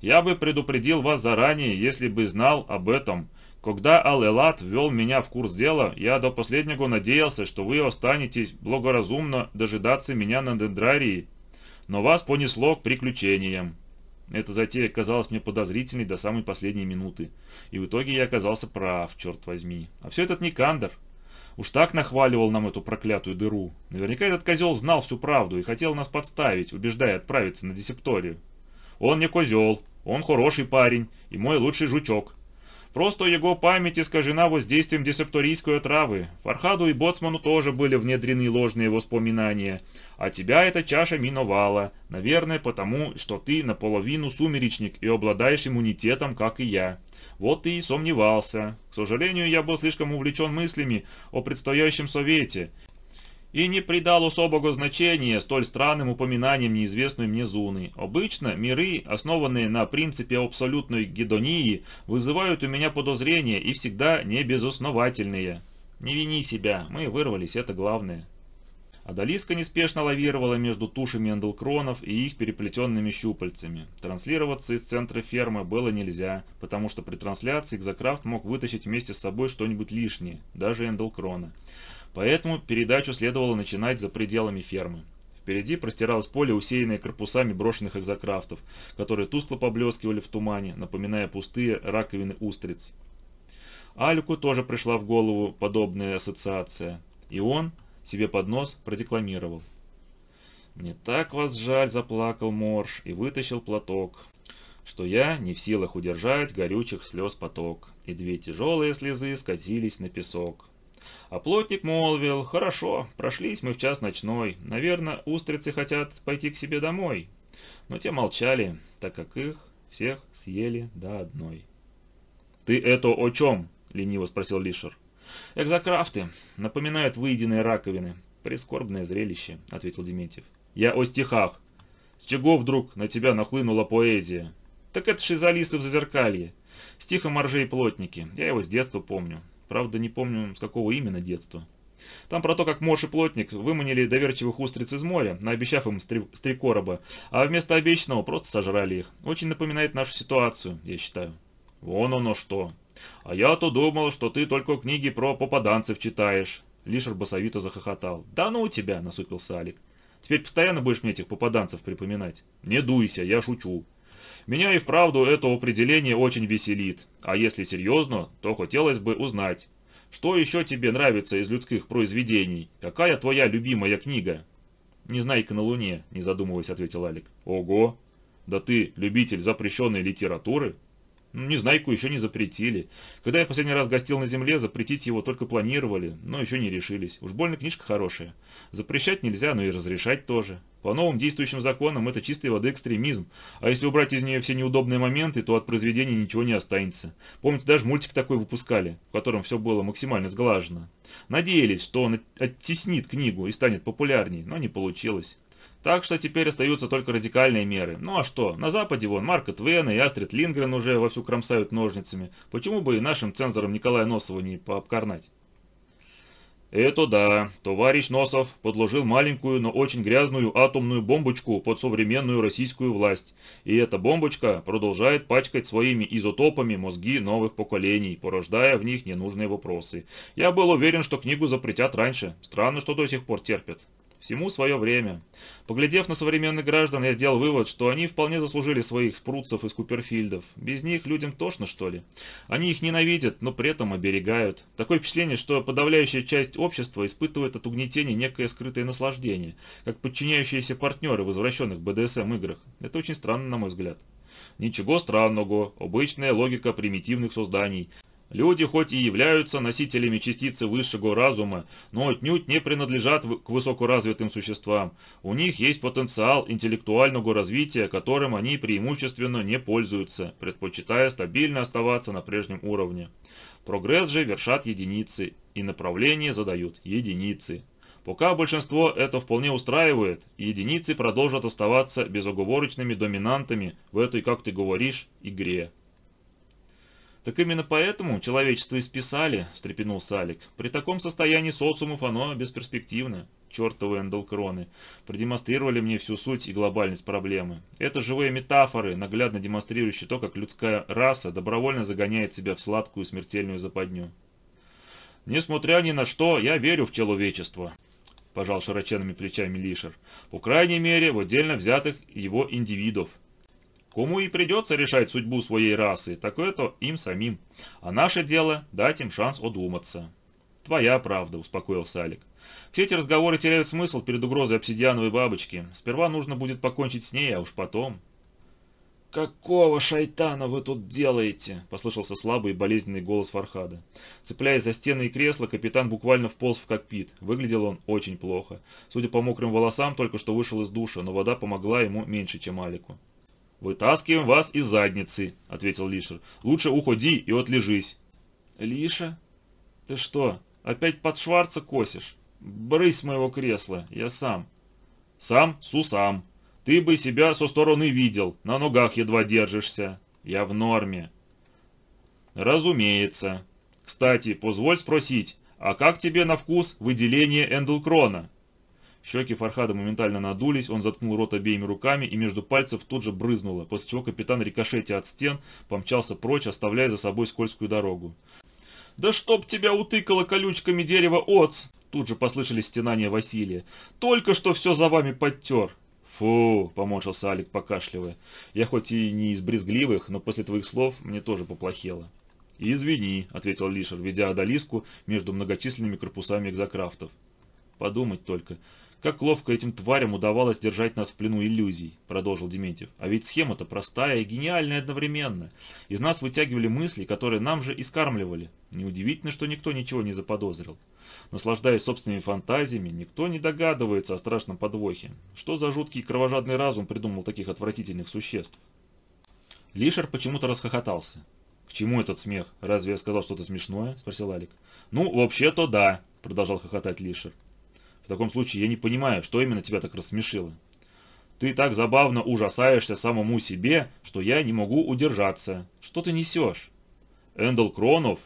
Я бы предупредил вас заранее, если бы знал об этом. Когда Ал-Элат ввел меня в курс дела, я до последнего надеялся, что вы останетесь благоразумно дожидаться меня на Дендрарии. Но вас понесло к приключениям. Эта затея казалась мне подозрительной до самой последней минуты. И в итоге я оказался прав, черт возьми. А все этот Никандр. Уж так нахваливал нам эту проклятую дыру. Наверняка этот козел знал всю правду и хотел нас подставить, убеждая отправиться на десепторию. Он не козел, он хороший парень и мой лучший жучок. Просто его память искажена воздействием десепторийской отравы. Фархаду и Боцману тоже были внедрены ложные воспоминания. А тебя эта чаша миновала. Наверное, потому, что ты наполовину сумеречник и обладаешь иммунитетом, как и я. Вот и сомневался. К сожалению, я был слишком увлечен мыслями о предстоящем совете и не придал особого значения столь странным упоминаниям неизвестной мне зоны. Обычно миры, основанные на принципе абсолютной гедонии, вызывают у меня подозрения и всегда не безосновательные. Не вини себя, мы вырвались, это главное. Адалиска неспешно лавировала между тушами эндлкронов и их переплетенными щупальцами. Транслироваться из центра фермы было нельзя, потому что при трансляции Экзокрафт мог вытащить вместе с собой что-нибудь лишнее, даже эндлкрона. Поэтому передачу следовало начинать за пределами фермы. Впереди простиралось поле, усеянное корпусами брошенных экзокрафтов, которые тускло поблескивали в тумане, напоминая пустые раковины устриц. Алику тоже пришла в голову подобная ассоциация, и он, себе под нос продекламировал. «Мне так вас жаль», — заплакал Морж и вытащил платок, что я не в силах удержать горючих слез поток, и две тяжелые слезы скатились на песок. А плотник молвил, «Хорошо, прошлись мы в час ночной, наверное, устрицы хотят пойти к себе домой». Но те молчали, так как их всех съели до одной. «Ты это о чем?» — лениво спросил Лишер. «Экзокрафты. Напоминают выеденные раковины. Прискорбное зрелище», — ответил Дементьев. «Я о стихах. С чего вдруг на тебя нахлынула поэзия?» «Так это ж из Алисы в Зазеркалье. Стих о морже и плотнике. Я его с детства помню. Правда, не помню, с какого именно детства. Там про то, как Мош и Плотник выманили доверчивых устриц из моря, наобещав им короба, а вместо обещанного просто сожрали их. Очень напоминает нашу ситуацию, я считаю. Вон оно что. «А я-то думал, что ты только книги про попаданцев читаешь». Лишер басовито захохотал. «Да ну у тебя!» – насупился Алик. «Теперь постоянно будешь мне этих попаданцев припоминать?» «Не дуйся, я шучу. Меня и вправду это определение очень веселит. А если серьезно, то хотелось бы узнать, что еще тебе нравится из людских произведений? Какая твоя любимая книга?» «Незнайка на Луне», – не задумываясь, ответил Алик. «Ого! Да ты любитель запрещенной литературы?» Ну, Незнайку еще не запретили. Когда я последний раз гостил на земле, запретить его только планировали, но еще не решились. Уж больно книжка хорошая. Запрещать нельзя, но и разрешать тоже. По новым действующим законам это чистой воды экстремизм, а если убрать из нее все неудобные моменты, то от произведения ничего не останется. Помните, даже мультик такой выпускали, в котором все было максимально сглажено. Надеялись, что он оттеснит книгу и станет популярней, но не получилось. Так что теперь остаются только радикальные меры. Ну а что, на Западе вон Марка Твена и Астрид Лингрен уже вовсю кромсают ножницами. Почему бы и нашим цензорам Николая Носова не пообкарнать? Это да, товарищ Носов подложил маленькую, но очень грязную атомную бомбочку под современную российскую власть. И эта бомбочка продолжает пачкать своими изотопами мозги новых поколений, порождая в них ненужные вопросы. Я был уверен, что книгу запретят раньше. Странно, что до сих пор терпят. Всему свое время. Поглядев на современных граждан, я сделал вывод, что они вполне заслужили своих спрутцев из Куперфильдов. Без них людям тошно, что ли? Они их ненавидят, но при этом оберегают. Такое впечатление, что подавляющая часть общества испытывает от угнетения некое скрытое наслаждение, как подчиняющиеся партнеры в извращенных БДСМ-играх. Это очень странно, на мой взгляд. Ничего странного, обычная логика примитивных созданий – Люди хоть и являются носителями частицы высшего разума, но отнюдь не принадлежат к высокоразвитым существам. У них есть потенциал интеллектуального развития, которым они преимущественно не пользуются, предпочитая стабильно оставаться на прежнем уровне. Прогресс же вершат единицы, и направление задают единицы. Пока большинство это вполне устраивает, единицы продолжат оставаться безоговорочными доминантами в этой, как ты говоришь, игре. «Так именно поэтому человечество и списали», – встрепенулся Алик. «При таком состоянии социумов оно бесперспективно. Чертовы эндолкроны. Продемонстрировали мне всю суть и глобальность проблемы. Это живые метафоры, наглядно демонстрирующие то, как людская раса добровольно загоняет себя в сладкую смертельную западню. «Несмотря ни на что, я верю в человечество», – пожал широченными плечами Лишер. «По крайней мере, в отдельно взятых его индивидов. Кому и придется решать судьбу своей расы, так это им самим. А наше дело – дать им шанс одуматься. Твоя правда, успокоился Алик. Все эти разговоры теряют смысл перед угрозой обсидиановой бабочки. Сперва нужно будет покончить с ней, а уж потом... «Какого шайтана вы тут делаете?» – послышался слабый и болезненный голос Фархада. Цепляясь за стены и кресла, капитан буквально вполз в кокпит. Выглядел он очень плохо. Судя по мокрым волосам, только что вышел из душа, но вода помогла ему меньше, чем Алику. «Вытаскиваем вас из задницы», — ответил Лишер. «Лучше уходи и отлежись». «Лиша? Ты что, опять под Шварца косишь? Брысь с моего кресла, я сам». «Сам, сусам. Ты бы себя со стороны видел, на ногах едва держишься. Я в норме». «Разумеется. Кстати, позволь спросить, а как тебе на вкус выделение эндлкрона?» Щеки Фархада моментально надулись, он заткнул рот обеими руками и между пальцев тут же брызнуло, после чего капитан рикошетя от стен помчался прочь, оставляя за собой скользкую дорогу. «Да чтоб тебя утыкало колючками дерева оц!» Тут же послышались стенания Василия. «Только что все за вами подтер!» «Фу!» – поморщился Алик, покашливая. «Я хоть и не из брезгливых, но после твоих слов мне тоже поплохело». «Извини», – ответил Лишер, ведя одолиску между многочисленными корпусами экзокрафтов. «Подумать только. «Как ловко этим тварям удавалось держать нас в плену иллюзий», — продолжил Дементьев. «А ведь схема-то простая и гениальная одновременно. Из нас вытягивали мысли, которые нам же и скармливали. Неудивительно, что никто ничего не заподозрил. Наслаждаясь собственными фантазиями, никто не догадывается о страшном подвохе. Что за жуткий кровожадный разум придумал таких отвратительных существ?» Лишер почему-то расхохотался. «К чему этот смех? Разве я сказал что-то смешное?» – спросил Алик. «Ну, вообще-то да», – продолжал хохотать Лишер. В таком случае я не понимаю, что именно тебя так рассмешило. Ты так забавно ужасаешься самому себе, что я не могу удержаться. Что ты несешь? Эндл Кронов,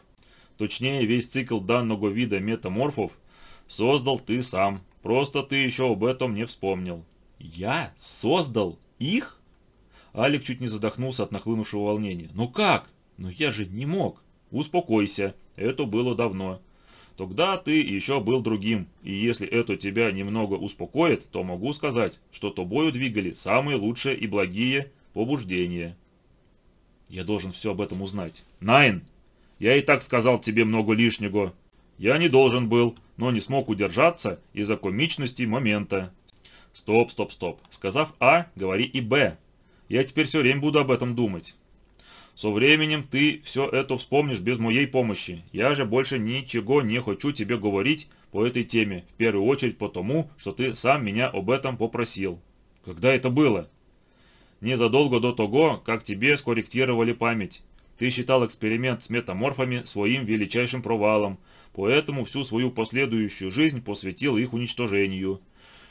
точнее весь цикл данного вида метаморфов, создал ты сам. Просто ты еще об этом не вспомнил. Я создал их? Алик чуть не задохнулся от нахлынувшего волнения. Ну как? Но я же не мог. Успокойся, это было давно. Тогда ты еще был другим, и если это тебя немного успокоит, то могу сказать, что тобою двигали самые лучшие и благие побуждения. Я должен все об этом узнать. Найн, я и так сказал тебе много лишнего. Я не должен был, но не смог удержаться из-за комичности момента. Стоп, стоп, стоп. Сказав А, говори и Б. Я теперь все время буду об этом думать. Со временем ты все это вспомнишь без моей помощи. Я же больше ничего не хочу тебе говорить по этой теме, в первую очередь потому, что ты сам меня об этом попросил. Когда это было? Незадолго до того, как тебе скорректировали память. Ты считал эксперимент с метаморфами своим величайшим провалом, поэтому всю свою последующую жизнь посвятил их уничтожению.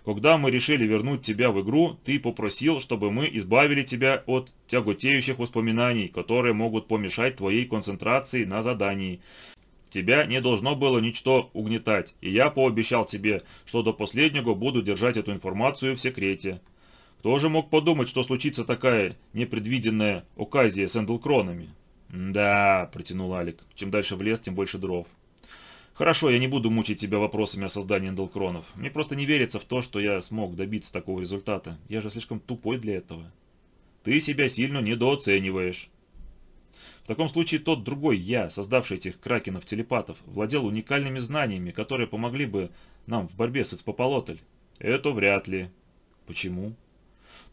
Когда мы решили вернуть тебя в игру, ты попросил, чтобы мы избавили тебя от тяготеющих воспоминаний, которые могут помешать твоей концентрации на задании. Тебя не должно было ничто угнетать, и я пообещал тебе, что до последнего буду держать эту информацию в секрете. Кто же мог подумать, что случится такая непредвиденная оказия с эндлкронами? «Да», — протянул Алик, — «чем дальше в лес, тем больше дров». Хорошо, я не буду мучить тебя вопросами о создании эндолкронов. Мне просто не верится в то, что я смог добиться такого результата. Я же слишком тупой для этого. Ты себя сильно недооцениваешь. В таком случае тот другой я, создавший этих кракенов-телепатов, владел уникальными знаниями, которые помогли бы нам в борьбе с Эцпополотль. Это вряд ли. Почему?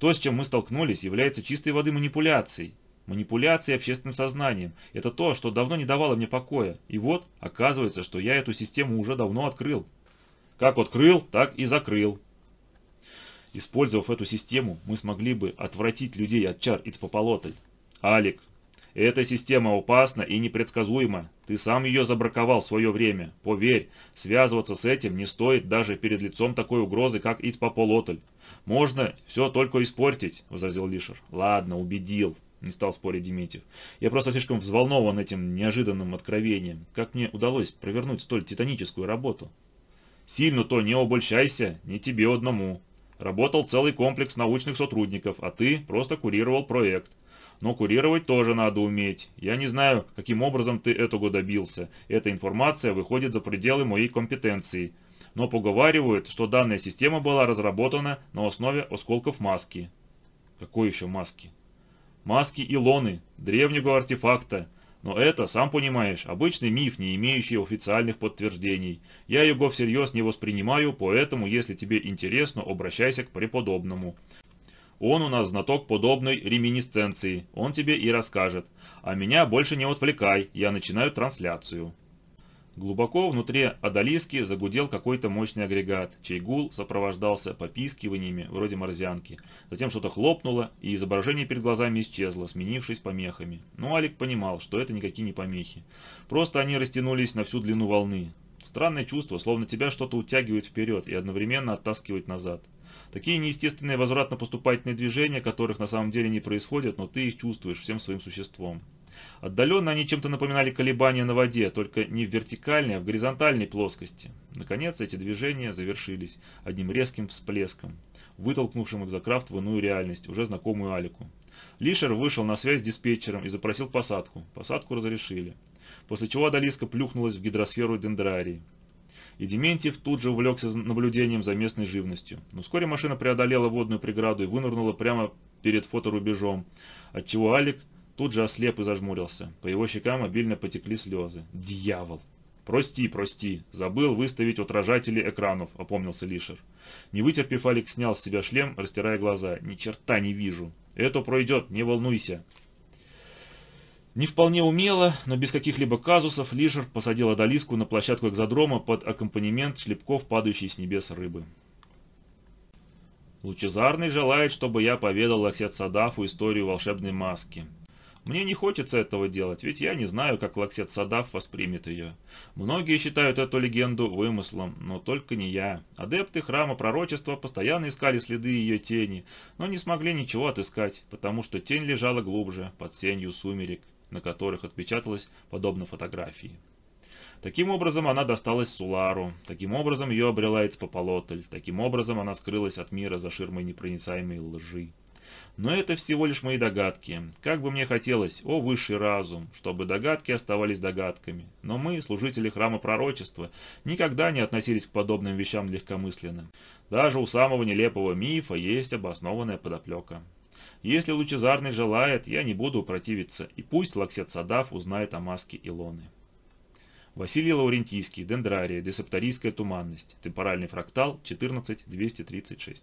То, с чем мы столкнулись, является чистой воды манипуляцией. Манипуляции общественным сознанием – это то, что давно не давало мне покоя. И вот, оказывается, что я эту систему уже давно открыл. Как открыл, так и закрыл. Использовав эту систему, мы смогли бы отвратить людей от чар Ицпополотль. Алик, эта система опасна и непредсказуема. Ты сам ее забраковал в свое время. Поверь, связываться с этим не стоит даже перед лицом такой угрозы, как Ицпополотль. Можно все только испортить, возразил Лишер. Ладно, убедил не стал спорить Дементьев. Я просто слишком взволнован этим неожиданным откровением. Как мне удалось провернуть столь титаническую работу? Сильно то не обольщайся, не тебе одному. Работал целый комплекс научных сотрудников, а ты просто курировал проект. Но курировать тоже надо уметь. Я не знаю, каким образом ты этого добился. Эта информация выходит за пределы моей компетенции. Но поговаривают, что данная система была разработана на основе осколков маски. Какой еще маски? Маски Илоны, древнего артефакта. Но это, сам понимаешь, обычный миф, не имеющий официальных подтверждений. Я его всерьез не воспринимаю, поэтому, если тебе интересно, обращайся к преподобному. Он у нас знаток подобной реминисценции, он тебе и расскажет. А меня больше не отвлекай, я начинаю трансляцию. Глубоко внутри Адалиски загудел какой-то мощный агрегат, чей гул сопровождался попискиваниями вроде морзянки. Затем что-то хлопнуло, и изображение перед глазами исчезло, сменившись помехами. Но Алик понимал, что это никакие не помехи. Просто они растянулись на всю длину волны. Странное чувство, словно тебя что-то утягивает вперед и одновременно оттаскивает назад. Такие неестественные возвратно-поступательные движения, которых на самом деле не происходят, но ты их чувствуешь всем своим существом. Отдаленно они чем-то напоминали колебания на воде, только не в вертикальной, а в горизонтальной плоскости. Наконец эти движения завершились одним резким всплеском, вытолкнувшим экзокрафт в иную реальность, уже знакомую Алику. Лишер вышел на связь с диспетчером и запросил посадку. Посадку разрешили. После чего Адалиска плюхнулась в гидросферу дендрарии. И Дементьев тут же увлекся наблюдением за местной живностью. Но вскоре машина преодолела водную преграду и вынырнула прямо перед фоторубежом, отчего Алик Тут же ослеп и зажмурился. По его щекам обильно потекли слезы. «Дьявол!» «Прости, прости. Забыл выставить отражатели экранов», — опомнился Лишер. Не вытерпев, Алекс снял с себя шлем, растирая глаза. «Ни черта не вижу. Это пройдет, не волнуйся». Не вполне умело, но без каких-либо казусов, Лишер посадил Адалиску на площадку экзодрома под аккомпанемент шлепков, падающей с небес рыбы. Лучезарный желает, чтобы я поведал Лаксет Садафу историю волшебной маски. Мне не хочется этого делать, ведь я не знаю, как Лаксет Садав воспримет ее. Многие считают эту легенду вымыслом, но только не я. Адепты храма пророчества постоянно искали следы ее тени, но не смогли ничего отыскать, потому что тень лежала глубже, под сенью сумерек, на которых отпечаталась подобно фотографии. Таким образом она досталась Сулару, таким образом ее обрела Эцпополотль, таким образом она скрылась от мира за ширмой непроницаемой лжи. Но это всего лишь мои догадки. Как бы мне хотелось, о высший разум, чтобы догадки оставались догадками. Но мы, служители храма пророчества, никогда не относились к подобным вещам легкомысленно. Даже у самого нелепого мифа есть обоснованная подоплека. Если Лучезарный желает, я не буду противиться, и пусть Лаксет Садав узнает о маске Илоны. Василий Лаурентийский, Дендрария, Десепторийская туманность, темпоральный фрактал 14236.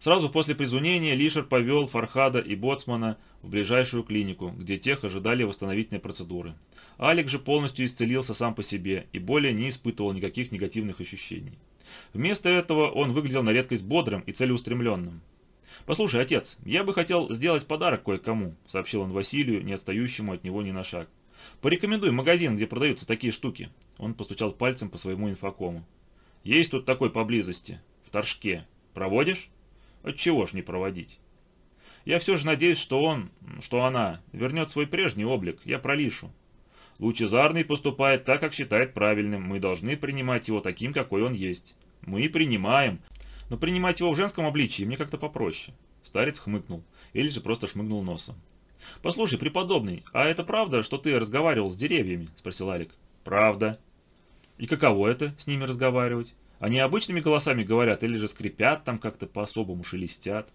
Сразу после призунения Лишер повел Фархада и Боцмана в ближайшую клинику, где тех ожидали восстановительной процедуры. Алик же полностью исцелился сам по себе и более не испытывал никаких негативных ощущений. Вместо этого он выглядел на редкость бодрым и целеустремленным. «Послушай, отец, я бы хотел сделать подарок кое-кому», — сообщил он Василию, не отстающему от него ни на шаг. «Порекомендуй магазин, где продаются такие штуки». Он постучал пальцем по своему инфокому. «Есть тут такой поблизости, в Торжке. Проводишь?» «Отчего ж не проводить?» «Я все же надеюсь, что он, что она, вернет свой прежний облик, я пролишу. Лучезарный поступает так, как считает правильным, мы должны принимать его таким, какой он есть. Мы принимаем, но принимать его в женском обличии мне как-то попроще. Старец хмыкнул, или же просто шмыгнул носом. «Послушай, преподобный, а это правда, что ты разговаривал с деревьями?» – спросил Алик. «Правда». «И каково это, с ними разговаривать? Они обычными голосами говорят или же скрипят там как-то по-особому, шелестят?»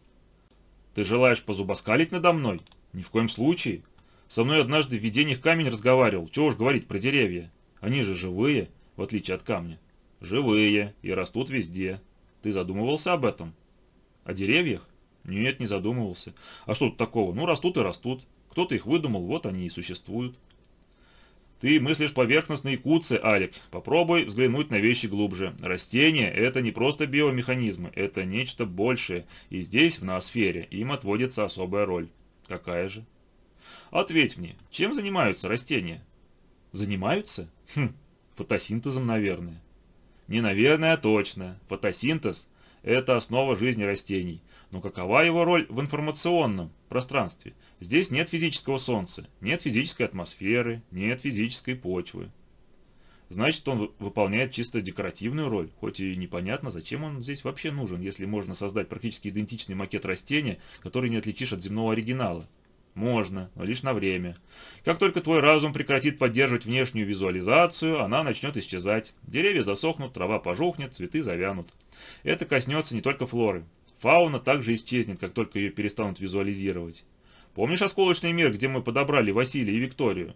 «Ты желаешь позубоскалить надо мной? Ни в коем случае. Со мной однажды в видениях камень разговаривал, чего уж говорить про деревья. Они же живые, в отличие от камня. Живые и растут везде. Ты задумывался об этом? О деревьях? Нет, не задумывался. А что тут такого? Ну, растут и растут. Кто-то их выдумал, вот они и существуют. Ты мыслишь поверхностно и куцы, Алик. Попробуй взглянуть на вещи глубже. Растения – это не просто биомеханизмы, это нечто большее. И здесь, в ноосфере, им отводится особая роль. Какая же? Ответь мне, чем занимаются растения? Занимаются? Хм, фотосинтезом, наверное. Не наверное, а точно. Фотосинтез – это основа жизни растений. Но какова его роль в информационном пространстве? Здесь нет физического солнца, нет физической атмосферы, нет физической почвы. Значит, он выполняет чисто декоративную роль, хоть и непонятно, зачем он здесь вообще нужен, если можно создать практически идентичный макет растения, который не отличишь от земного оригинала. Можно, но лишь на время. Как только твой разум прекратит поддерживать внешнюю визуализацию, она начнет исчезать. Деревья засохнут, трава пожухнет, цветы завянут. Это коснется не только флоры. Фауна также исчезнет, как только ее перестанут визуализировать. Помнишь осколочный мир, где мы подобрали Василия и Викторию?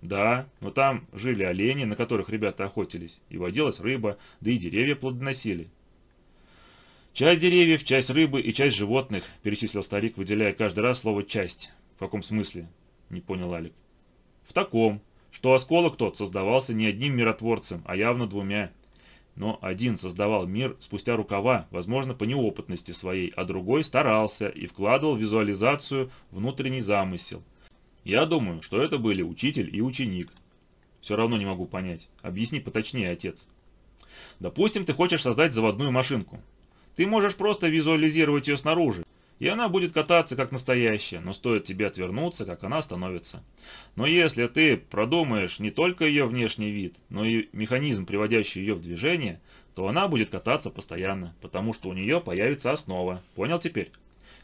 Да, но там жили олени, на которых ребята охотились, и водилась рыба, да и деревья плодоносили. Часть деревьев, часть рыбы и часть животных, перечислил старик, выделяя каждый раз слово «часть». «В каком смысле?» – не понял Алик. «В таком, что осколок тот создавался не одним миротворцем, а явно двумя. Но один создавал мир спустя рукава, возможно, по неопытности своей, а другой старался и вкладывал в визуализацию внутренний замысел. Я думаю, что это были учитель и ученик. Все равно не могу понять. Объясни поточнее, отец. Допустим, ты хочешь создать заводную машинку. Ты можешь просто визуализировать ее снаружи, и она будет кататься как настоящая, но стоит тебе отвернуться, как она становится. Но если ты продумаешь не только ее внешний вид, но и механизм, приводящий ее в движение, то она будет кататься постоянно, потому что у нее появится основа. Понял теперь?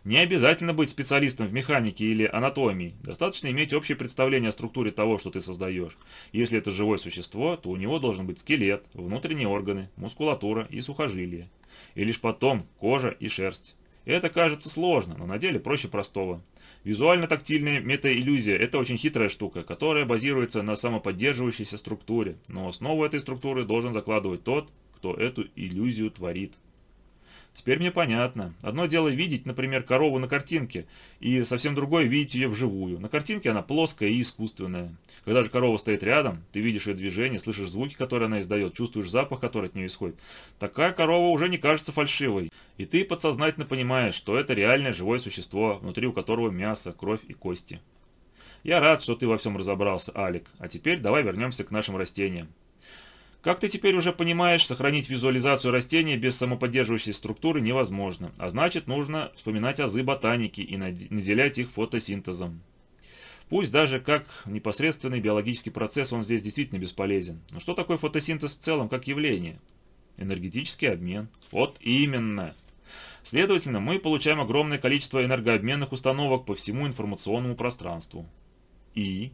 Не обязательно быть специалистом в механике или анатомии, достаточно иметь общее представление о структуре того, что ты создаешь. Если это живое существо, то у него должен быть скелет, внутренние органы, мускулатура и сухожилия. И лишь потом кожа и шерсть. Это кажется сложно, но на деле проще простого. Визуально-тактильная метаиллюзия – это очень хитрая штука, которая базируется на самоподдерживающейся структуре, но основу этой структуры должен закладывать тот, кто эту иллюзию творит. Теперь мне понятно. Одно дело видеть, например, корову на картинке, и совсем другое видеть ее вживую. На картинке она плоская и искусственная. Когда же корова стоит рядом, ты видишь ее движение, слышишь звуки, которые она издает, чувствуешь запах, который от нее исходит. Такая корова уже не кажется фальшивой. И ты подсознательно понимаешь, что это реальное живое существо, внутри у которого мясо, кровь и кости. Я рад, что ты во всем разобрался, Алик. А теперь давай вернемся к нашим растениям. Как ты теперь уже понимаешь, сохранить визуализацию растения без самоподдерживающей структуры невозможно, а значит нужно вспоминать азы ботаники и наделять их фотосинтезом. Пусть даже как непосредственный биологический процесс он здесь действительно бесполезен. Но что такое фотосинтез в целом как явление? Энергетический обмен. Вот именно. Следовательно, мы получаем огромное количество энергообменных установок по всему информационному пространству. И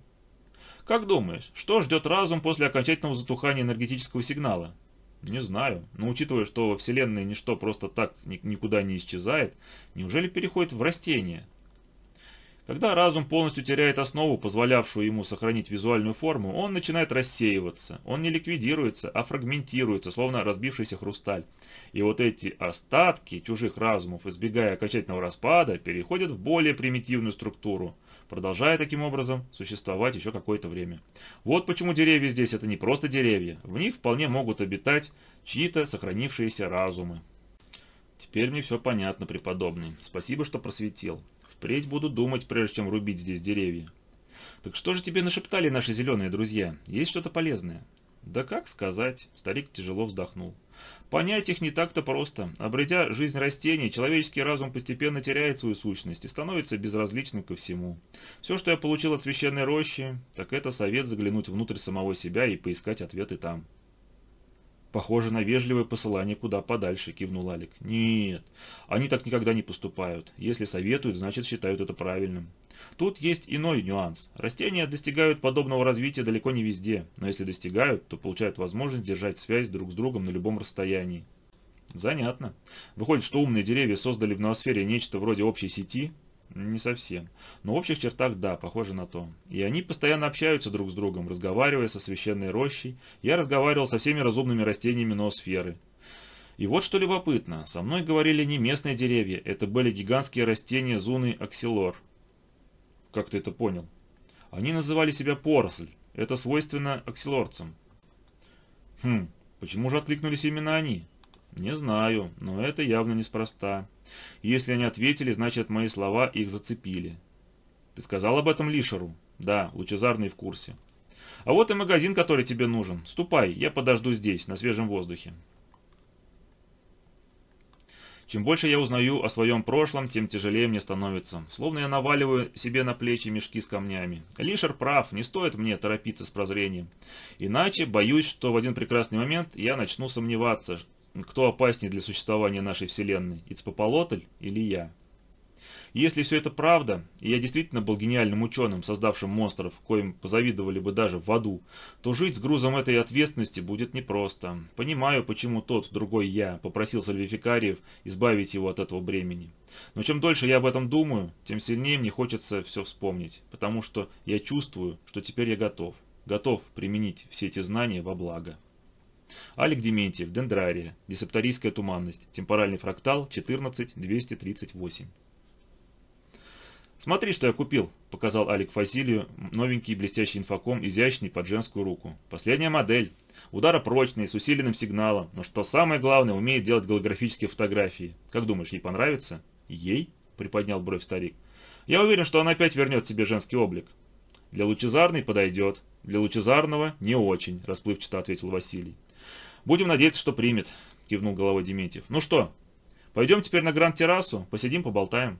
как думаешь, что ждет разум после окончательного затухания энергетического сигнала? Не знаю, но учитывая, что во Вселенной ничто просто так никуда не исчезает, неужели переходит в растение? Когда разум полностью теряет основу, позволявшую ему сохранить визуальную форму, он начинает рассеиваться. Он не ликвидируется, а фрагментируется, словно разбившийся хрусталь. И вот эти остатки чужих разумов, избегая окончательного распада, переходят в более примитивную структуру, продолжая таким образом существовать еще какое-то время. Вот почему деревья здесь это не просто деревья, в них вполне могут обитать чьи-то сохранившиеся разумы. Теперь мне все понятно, преподобный. Спасибо, что просветил. Впредь буду думать, прежде чем рубить здесь деревья. Так что же тебе нашептали наши зеленые друзья? Есть что-то полезное? Да как сказать? Старик тяжело вздохнул. Понять их не так-то просто. Обретя жизнь растений, человеческий разум постепенно теряет свою сущность и становится безразличным ко всему. Все, что я получил от священной рощи, так это совет заглянуть внутрь самого себя и поискать ответы там. «Похоже на вежливое посылание куда подальше», — кивнул Алик. «Нет, они так никогда не поступают. Если советуют, значит считают это правильным. Тут есть иной нюанс. Растения достигают подобного развития далеко не везде, но если достигают, то получают возможность держать связь друг с другом на любом расстоянии. Занятно. Выходит, что умные деревья создали в ноосфере нечто вроде общей сети, не совсем. Но в общих чертах да, похоже на то. И они постоянно общаются друг с другом, разговаривая со священной рощей. Я разговаривал со всеми разумными растениями ноосферы. И вот что любопытно, со мной говорили не местные деревья, это были гигантские растения зуны аксилор. Как ты это понял? Они называли себя поросль, это свойственно аксилорцам. Хм, почему же откликнулись именно они? Не знаю, но это явно неспроста. Если они ответили, значит мои слова их зацепили. Ты сказал об этом Лишеру? Да, лучезарный в курсе. А вот и магазин, который тебе нужен. Ступай, я подожду здесь, на свежем воздухе. Чем больше я узнаю о своем прошлом, тем тяжелее мне становится. Словно я наваливаю себе на плечи мешки с камнями. Лишер прав, не стоит мне торопиться с прозрением. Иначе боюсь, что в один прекрасный момент я начну сомневаться, кто опаснее для существования нашей Вселенной, Ицпополотль или я. если все это правда, и я действительно был гениальным ученым, создавшим монстров, коим позавидовали бы даже в аду, то жить с грузом этой ответственности будет непросто. Понимаю, почему тот, другой я, попросил сальвификариев избавить его от этого бремени. Но чем дольше я об этом думаю, тем сильнее мне хочется все вспомнить, потому что я чувствую, что теперь я готов. Готов применить все эти знания во благо. Алик Дементьев, Дендрария, Десепторийская туманность, темпоральный фрактал 14238. «Смотри, что я купил», – показал Алик Фасилию новенький блестящий инфоком, изящный под женскую руку. «Последняя модель. Ударопрочный, с усиленным сигналом, но что самое главное, умеет делать голографические фотографии. Как думаешь, ей понравится?» «Ей?» – приподнял бровь старик. «Я уверен, что она опять вернет себе женский облик». «Для лучезарной подойдет, для лучезарного не очень», – расплывчато ответил Василий. «Будем надеяться, что примет», – кивнул головой Дементьев. «Ну что, пойдем теперь на гранд-террасу, посидим, поболтаем».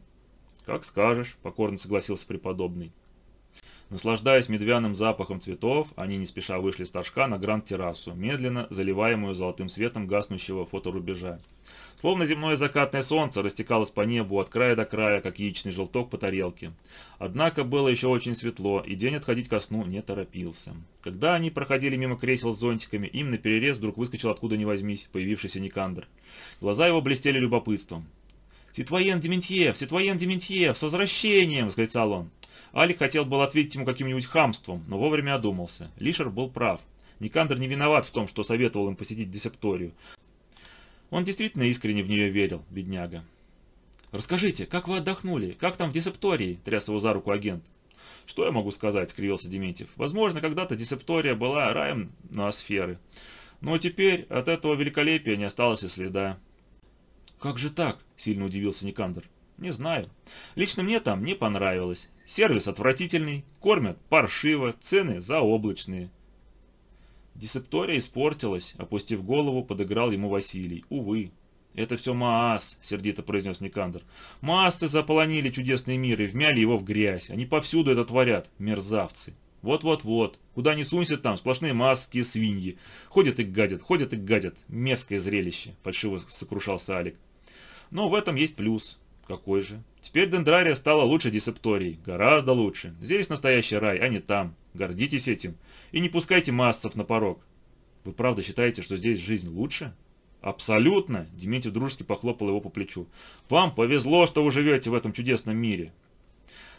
«Как скажешь», – покорно согласился преподобный. Наслаждаясь медвяным запахом цветов, они не спеша вышли с торжка на гранд-террасу, медленно заливаемую золотым светом гаснущего фоторубежа. Словно земное закатное солнце растекалось по небу от края до края, как яичный желток по тарелке. Однако было еще очень светло, и день отходить ко сну не торопился. Когда они проходили мимо кресел с зонтиками, им на перерез вдруг выскочил откуда ни возьмись появившийся Никандр. Глаза его блестели любопытством. «Ситвоен Дементьев! Ситвоен Дементьев! С возвращением!» – восклицал он. Алик хотел был ответить ему каким-нибудь хамством, но вовремя одумался. Лишер был прав. Никандр не виноват в том, что советовал им посетить десепторию. Он действительно искренне в нее верил, бедняга. «Расскажите, как вы отдохнули? Как там в десептории?» – тряс его за руку агент. «Что я могу сказать?» – скривился Дементьев. «Возможно, когда-то десептория была раем ноосферы. Но теперь от этого великолепия не осталось и следа». «Как же так?» – сильно удивился Никандр. «Не знаю. Лично мне там не понравилось. Сервис отвратительный, кормят паршиво, цены заоблачные. Десептория испортилась, опустив голову, подыграл ему Василий. Увы. «Это все Маас», — сердито произнес Никандр. «Маасцы заполонили чудесный мир и вмяли его в грязь. Они повсюду это творят, мерзавцы. Вот-вот-вот. Куда ни сунься там, сплошные маски свиньи. Ходят и гадят, ходят и гадят. Мерзкое зрелище», — фальшиво сокрушался Алик. «Но в этом есть плюс. Какой же? Теперь Дендрария стала лучше Десептории. Гораздо лучше. Здесь настоящий рай, а не там. Гордитесь этим. И не пускайте массов на порог. Вы правда считаете, что здесь жизнь лучше? Абсолютно, Дементьев дружески похлопал его по плечу. Вам повезло, что вы живете в этом чудесном мире.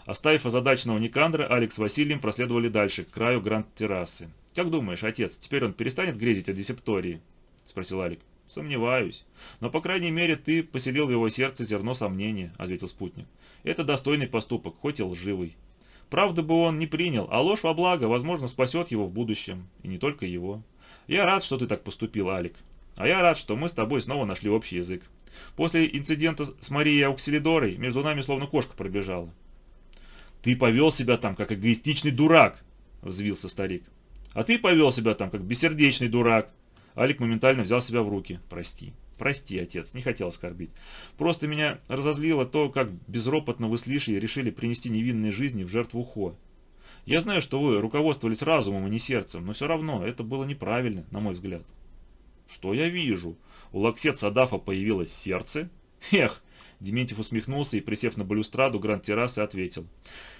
Оставив озадаченного Никандра, Алекс с Василием проследовали дальше, к краю гранд-террасы. «Как думаешь, отец, теперь он перестанет грезить о десептории?» – спросил Алик. «Сомневаюсь. Но, по крайней мере, ты поселил в его сердце зерно сомнения», – ответил спутник. «Это достойный поступок, хоть и лживый. Правда бы он не принял, а ложь во благо, возможно, спасет его в будущем. И не только его. Я рад, что ты так поступил, Алик. А я рад, что мы с тобой снова нашли общий язык. После инцидента с Марией Ауксилидорой между нами словно кошка пробежала. «Ты повел себя там, как эгоистичный дурак!» – взвился старик. «А ты повел себя там, как бессердечный дурак!» Алик моментально взял себя в руки. «Прости, прости, отец, не хотел оскорбить. Просто меня разозлило то, как безропотно вы с Лишей решили принести невинные жизни в жертву Хо. Я знаю, что вы руководствовались разумом, а не сердцем, но все равно это было неправильно, на мой взгляд». «Что я вижу? У Лаксет Садафа появилось сердце?» «Эх!» Дементьев усмехнулся и, присев на балюстраду гранд-террасы, ответил.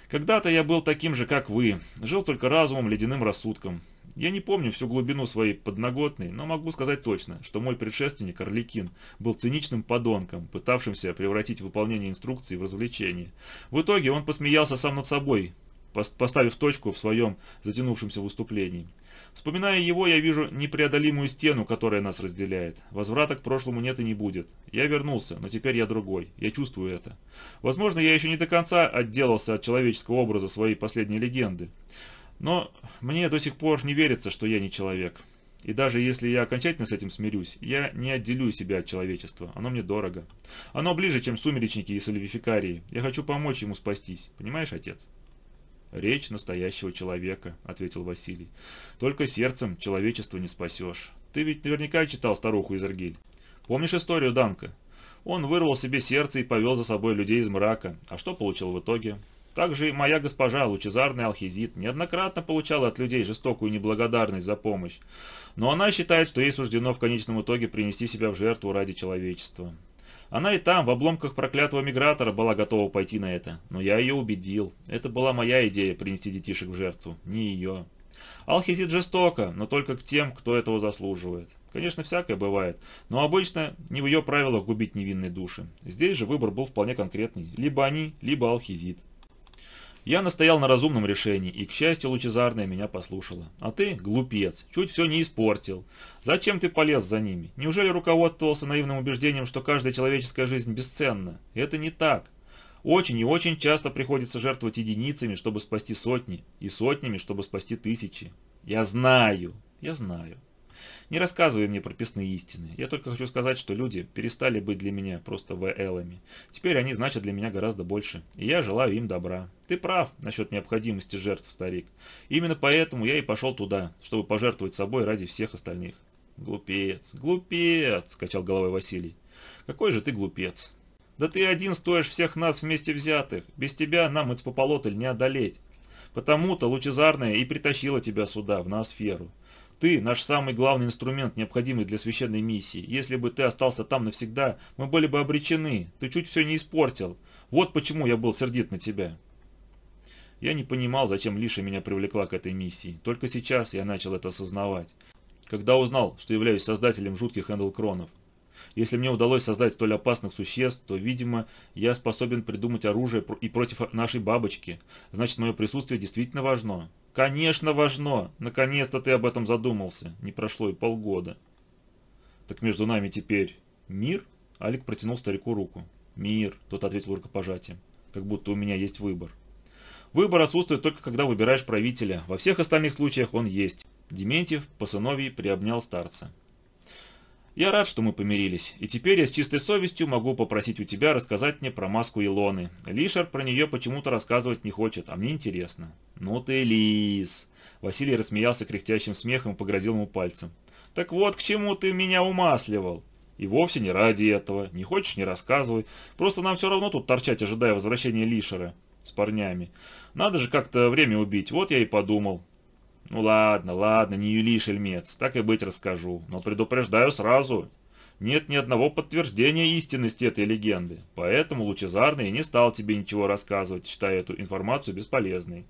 Когда-то я был таким же, как вы, жил только разумом, ледяным рассудком. Я не помню всю глубину своей подноготной, но могу сказать точно, что мой предшественник Орликин был циничным подонком, пытавшимся превратить выполнение инструкций в развлечение. В итоге он посмеялся сам над собой, поставив точку в своем затянувшемся выступлении. Вспоминая его, я вижу непреодолимую стену, которая нас разделяет. Возврата к прошлому нет и не будет. Я вернулся, но теперь я другой. Я чувствую это. Возможно, я еще не до конца отделался от человеческого образа своей последней легенды. Но мне до сих пор не верится, что я не человек. И даже если я окончательно с этим смирюсь, я не отделю себя от человечества. Оно мне дорого. Оно ближе, чем сумеречники и соливификарии. Я хочу помочь ему спастись. Понимаешь, отец? «Речь настоящего человека», — ответил Василий. «Только сердцем человечество не спасешь. Ты ведь наверняка читал старуху из Аргиль. Помнишь историю Данка? Он вырвал себе сердце и повел за собой людей из мрака. А что получил в итоге? Также и моя госпожа, лучезарный алхизит, неоднократно получала от людей жестокую неблагодарность за помощь. Но она считает, что ей суждено в конечном итоге принести себя в жертву ради человечества. Она и там, в обломках проклятого мигратора, была готова пойти на это. Но я ее убедил. Это была моя идея принести детишек в жертву, не ее. Алхизит жестоко, но только к тем, кто этого заслуживает. Конечно, всякое бывает, но обычно не в ее правилах губить невинные души. Здесь же выбор был вполне конкретный. Либо они, либо алхизит. Я настоял на разумном решении, и, к счастью, лучезарная меня послушала. А ты, глупец, чуть все не испортил. Зачем ты полез за ними? Неужели руководствовался наивным убеждением, что каждая человеческая жизнь бесценна? Это не так. Очень и очень часто приходится жертвовать единицами, чтобы спасти сотни, и сотнями, чтобы спасти тысячи. Я знаю, я знаю. Не рассказывай мне прописные истины. Я только хочу сказать, что люди перестали быть для меня просто ВЛами. Теперь они значат для меня гораздо больше. И я желаю им добра. Ты прав насчет необходимости жертв, старик. Именно поэтому я и пошел туда, чтобы пожертвовать собой ради всех остальных. Глупец, глупец, скачал головой Василий. Какой же ты глупец. Да ты один стоишь всех нас вместе взятых. Без тебя нам Эцпополотль не одолеть. Потому-то лучезарная и притащила тебя сюда, в ноосферу. Ты – наш самый главный инструмент, необходимый для священной миссии. Если бы ты остался там навсегда, мы были бы обречены. Ты чуть все не испортил. Вот почему я был сердит на тебя». Я не понимал, зачем Лиша меня привлекла к этой миссии. Только сейчас я начал это осознавать. Когда узнал, что являюсь создателем жутких эндлкронов. Если мне удалось создать столь опасных существ, то, видимо, я способен придумать оружие и против нашей бабочки. Значит, мое присутствие действительно важно. «Конечно важно! Наконец-то ты об этом задумался. Не прошло и полгода». «Так между нами теперь мир?» Алик протянул старику руку. «Мир», — тот ответил рукопожатием. «Как будто у меня есть выбор». «Выбор отсутствует только когда выбираешь правителя. Во всех остальных случаях он есть». Дементьев по сыновьи приобнял старца. Я рад, что мы помирились, и теперь я с чистой совестью могу попросить у тебя рассказать мне про маску Илоны. Лишер про нее почему-то рассказывать не хочет, а мне интересно. Ну ты лис. Василий рассмеялся кряхтящим смехом и погрозил ему пальцем. Так вот, к чему ты меня умасливал? И вовсе не ради этого. Не хочешь, не рассказывай. Просто нам все равно тут торчать, ожидая возвращения Лишера с парнями. Надо же как-то время убить, вот я и подумал. Ну ладно, ладно, не юли, шельмец, так и быть расскажу, но предупреждаю сразу. Нет ни одного подтверждения истинности этой легенды, поэтому Лучезарный не стал тебе ничего рассказывать, считая эту информацию бесполезной.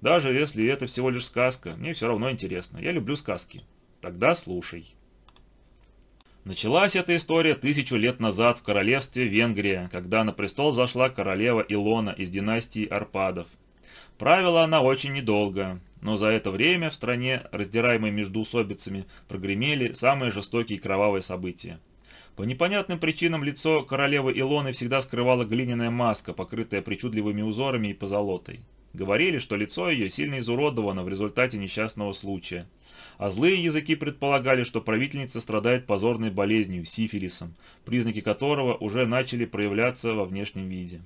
Даже если это всего лишь сказка, мне все равно интересно, я люблю сказки. Тогда слушай. Началась эта история тысячу лет назад в королевстве Венгрия, когда на престол зашла королева Илона из династии Арпадов. Правила она очень недолго, но за это время в стране, раздираемой между усобицами, прогремели самые жестокие и кровавые события. По непонятным причинам лицо королевы Илоны всегда скрывала глиняная маска, покрытая причудливыми узорами и позолотой. Говорили, что лицо ее сильно изуродовано в результате несчастного случая а злые языки предполагали, что правительница страдает позорной болезнью, сифилисом, признаки которого уже начали проявляться во внешнем виде.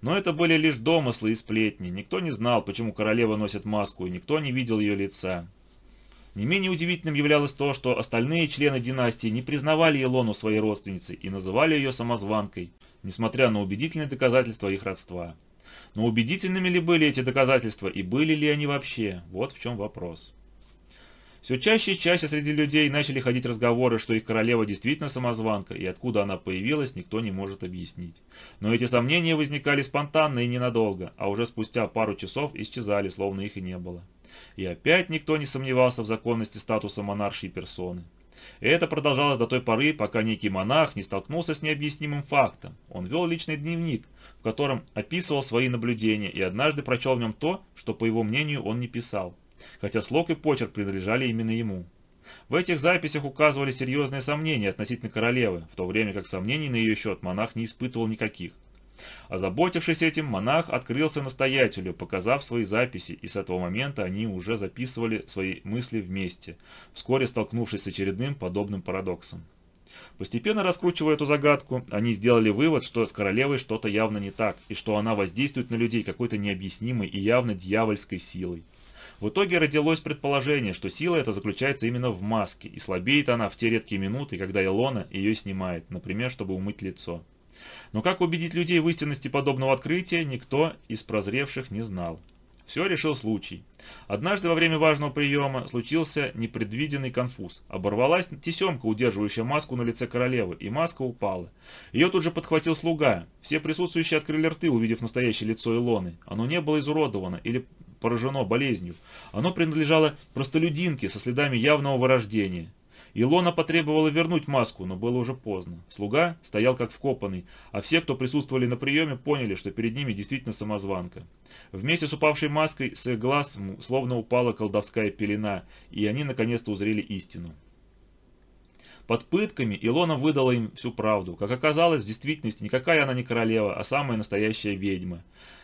Но это были лишь домыслы и сплетни, никто не знал, почему королева носит маску, и никто не видел ее лица. Не менее удивительным являлось то, что остальные члены династии не признавали Илону своей родственницей и называли ее самозванкой, несмотря на убедительные доказательства их родства. Но убедительными ли были эти доказательства и были ли они вообще? Вот в чем вопрос. Все чаще и чаще среди людей начали ходить разговоры, что их королева действительно самозванка, и откуда она появилась, никто не может объяснить. Но эти сомнения возникали спонтанно и ненадолго, а уже спустя пару часов исчезали, словно их и не было. И опять никто не сомневался в законности статуса монаршей персоны. И это продолжалось до той поры, пока некий монах не столкнулся с необъяснимым фактом. Он вел личный дневник, в котором описывал свои наблюдения, и однажды прочел в нем то, что, по его мнению, он не писал хотя слог и почерк принадлежали именно ему. В этих записях указывали серьезные сомнения относительно королевы, в то время как сомнений на ее счет монах не испытывал никаких. Озаботившись этим, монах открылся настоятелю, показав свои записи, и с этого момента они уже записывали свои мысли вместе, вскоре столкнувшись с очередным подобным парадоксом. Постепенно раскручивая эту загадку, они сделали вывод, что с королевой что-то явно не так, и что она воздействует на людей какой-то необъяснимой и явно дьявольской силой. В итоге родилось предположение, что сила эта заключается именно в маске, и слабеет она в те редкие минуты, когда Илона ее снимает, например, чтобы умыть лицо. Но как убедить людей в истинности подобного открытия, никто из прозревших не знал. Все решил случай. Однажды во время важного приема случился непредвиденный конфуз. Оборвалась тесемка, удерживающая маску на лице королевы, и маска упала. Ее тут же подхватил слуга. Все присутствующие открыли рты, увидев настоящее лицо Илоны. Оно не было изуродовано или поражено болезнью. Оно принадлежало простолюдинке со следами явного вырождения. Илона потребовала вернуть маску, но было уже поздно. Слуга стоял как вкопанный, а все, кто присутствовали на приеме, поняли, что перед ними действительно самозванка. Вместе с упавшей маской с их глаз словно упала колдовская пелена, и они наконец-то узрели истину. Под пытками Илона выдала им всю правду. Как оказалось, в действительности никакая она не королева, а самая настоящая ведьма.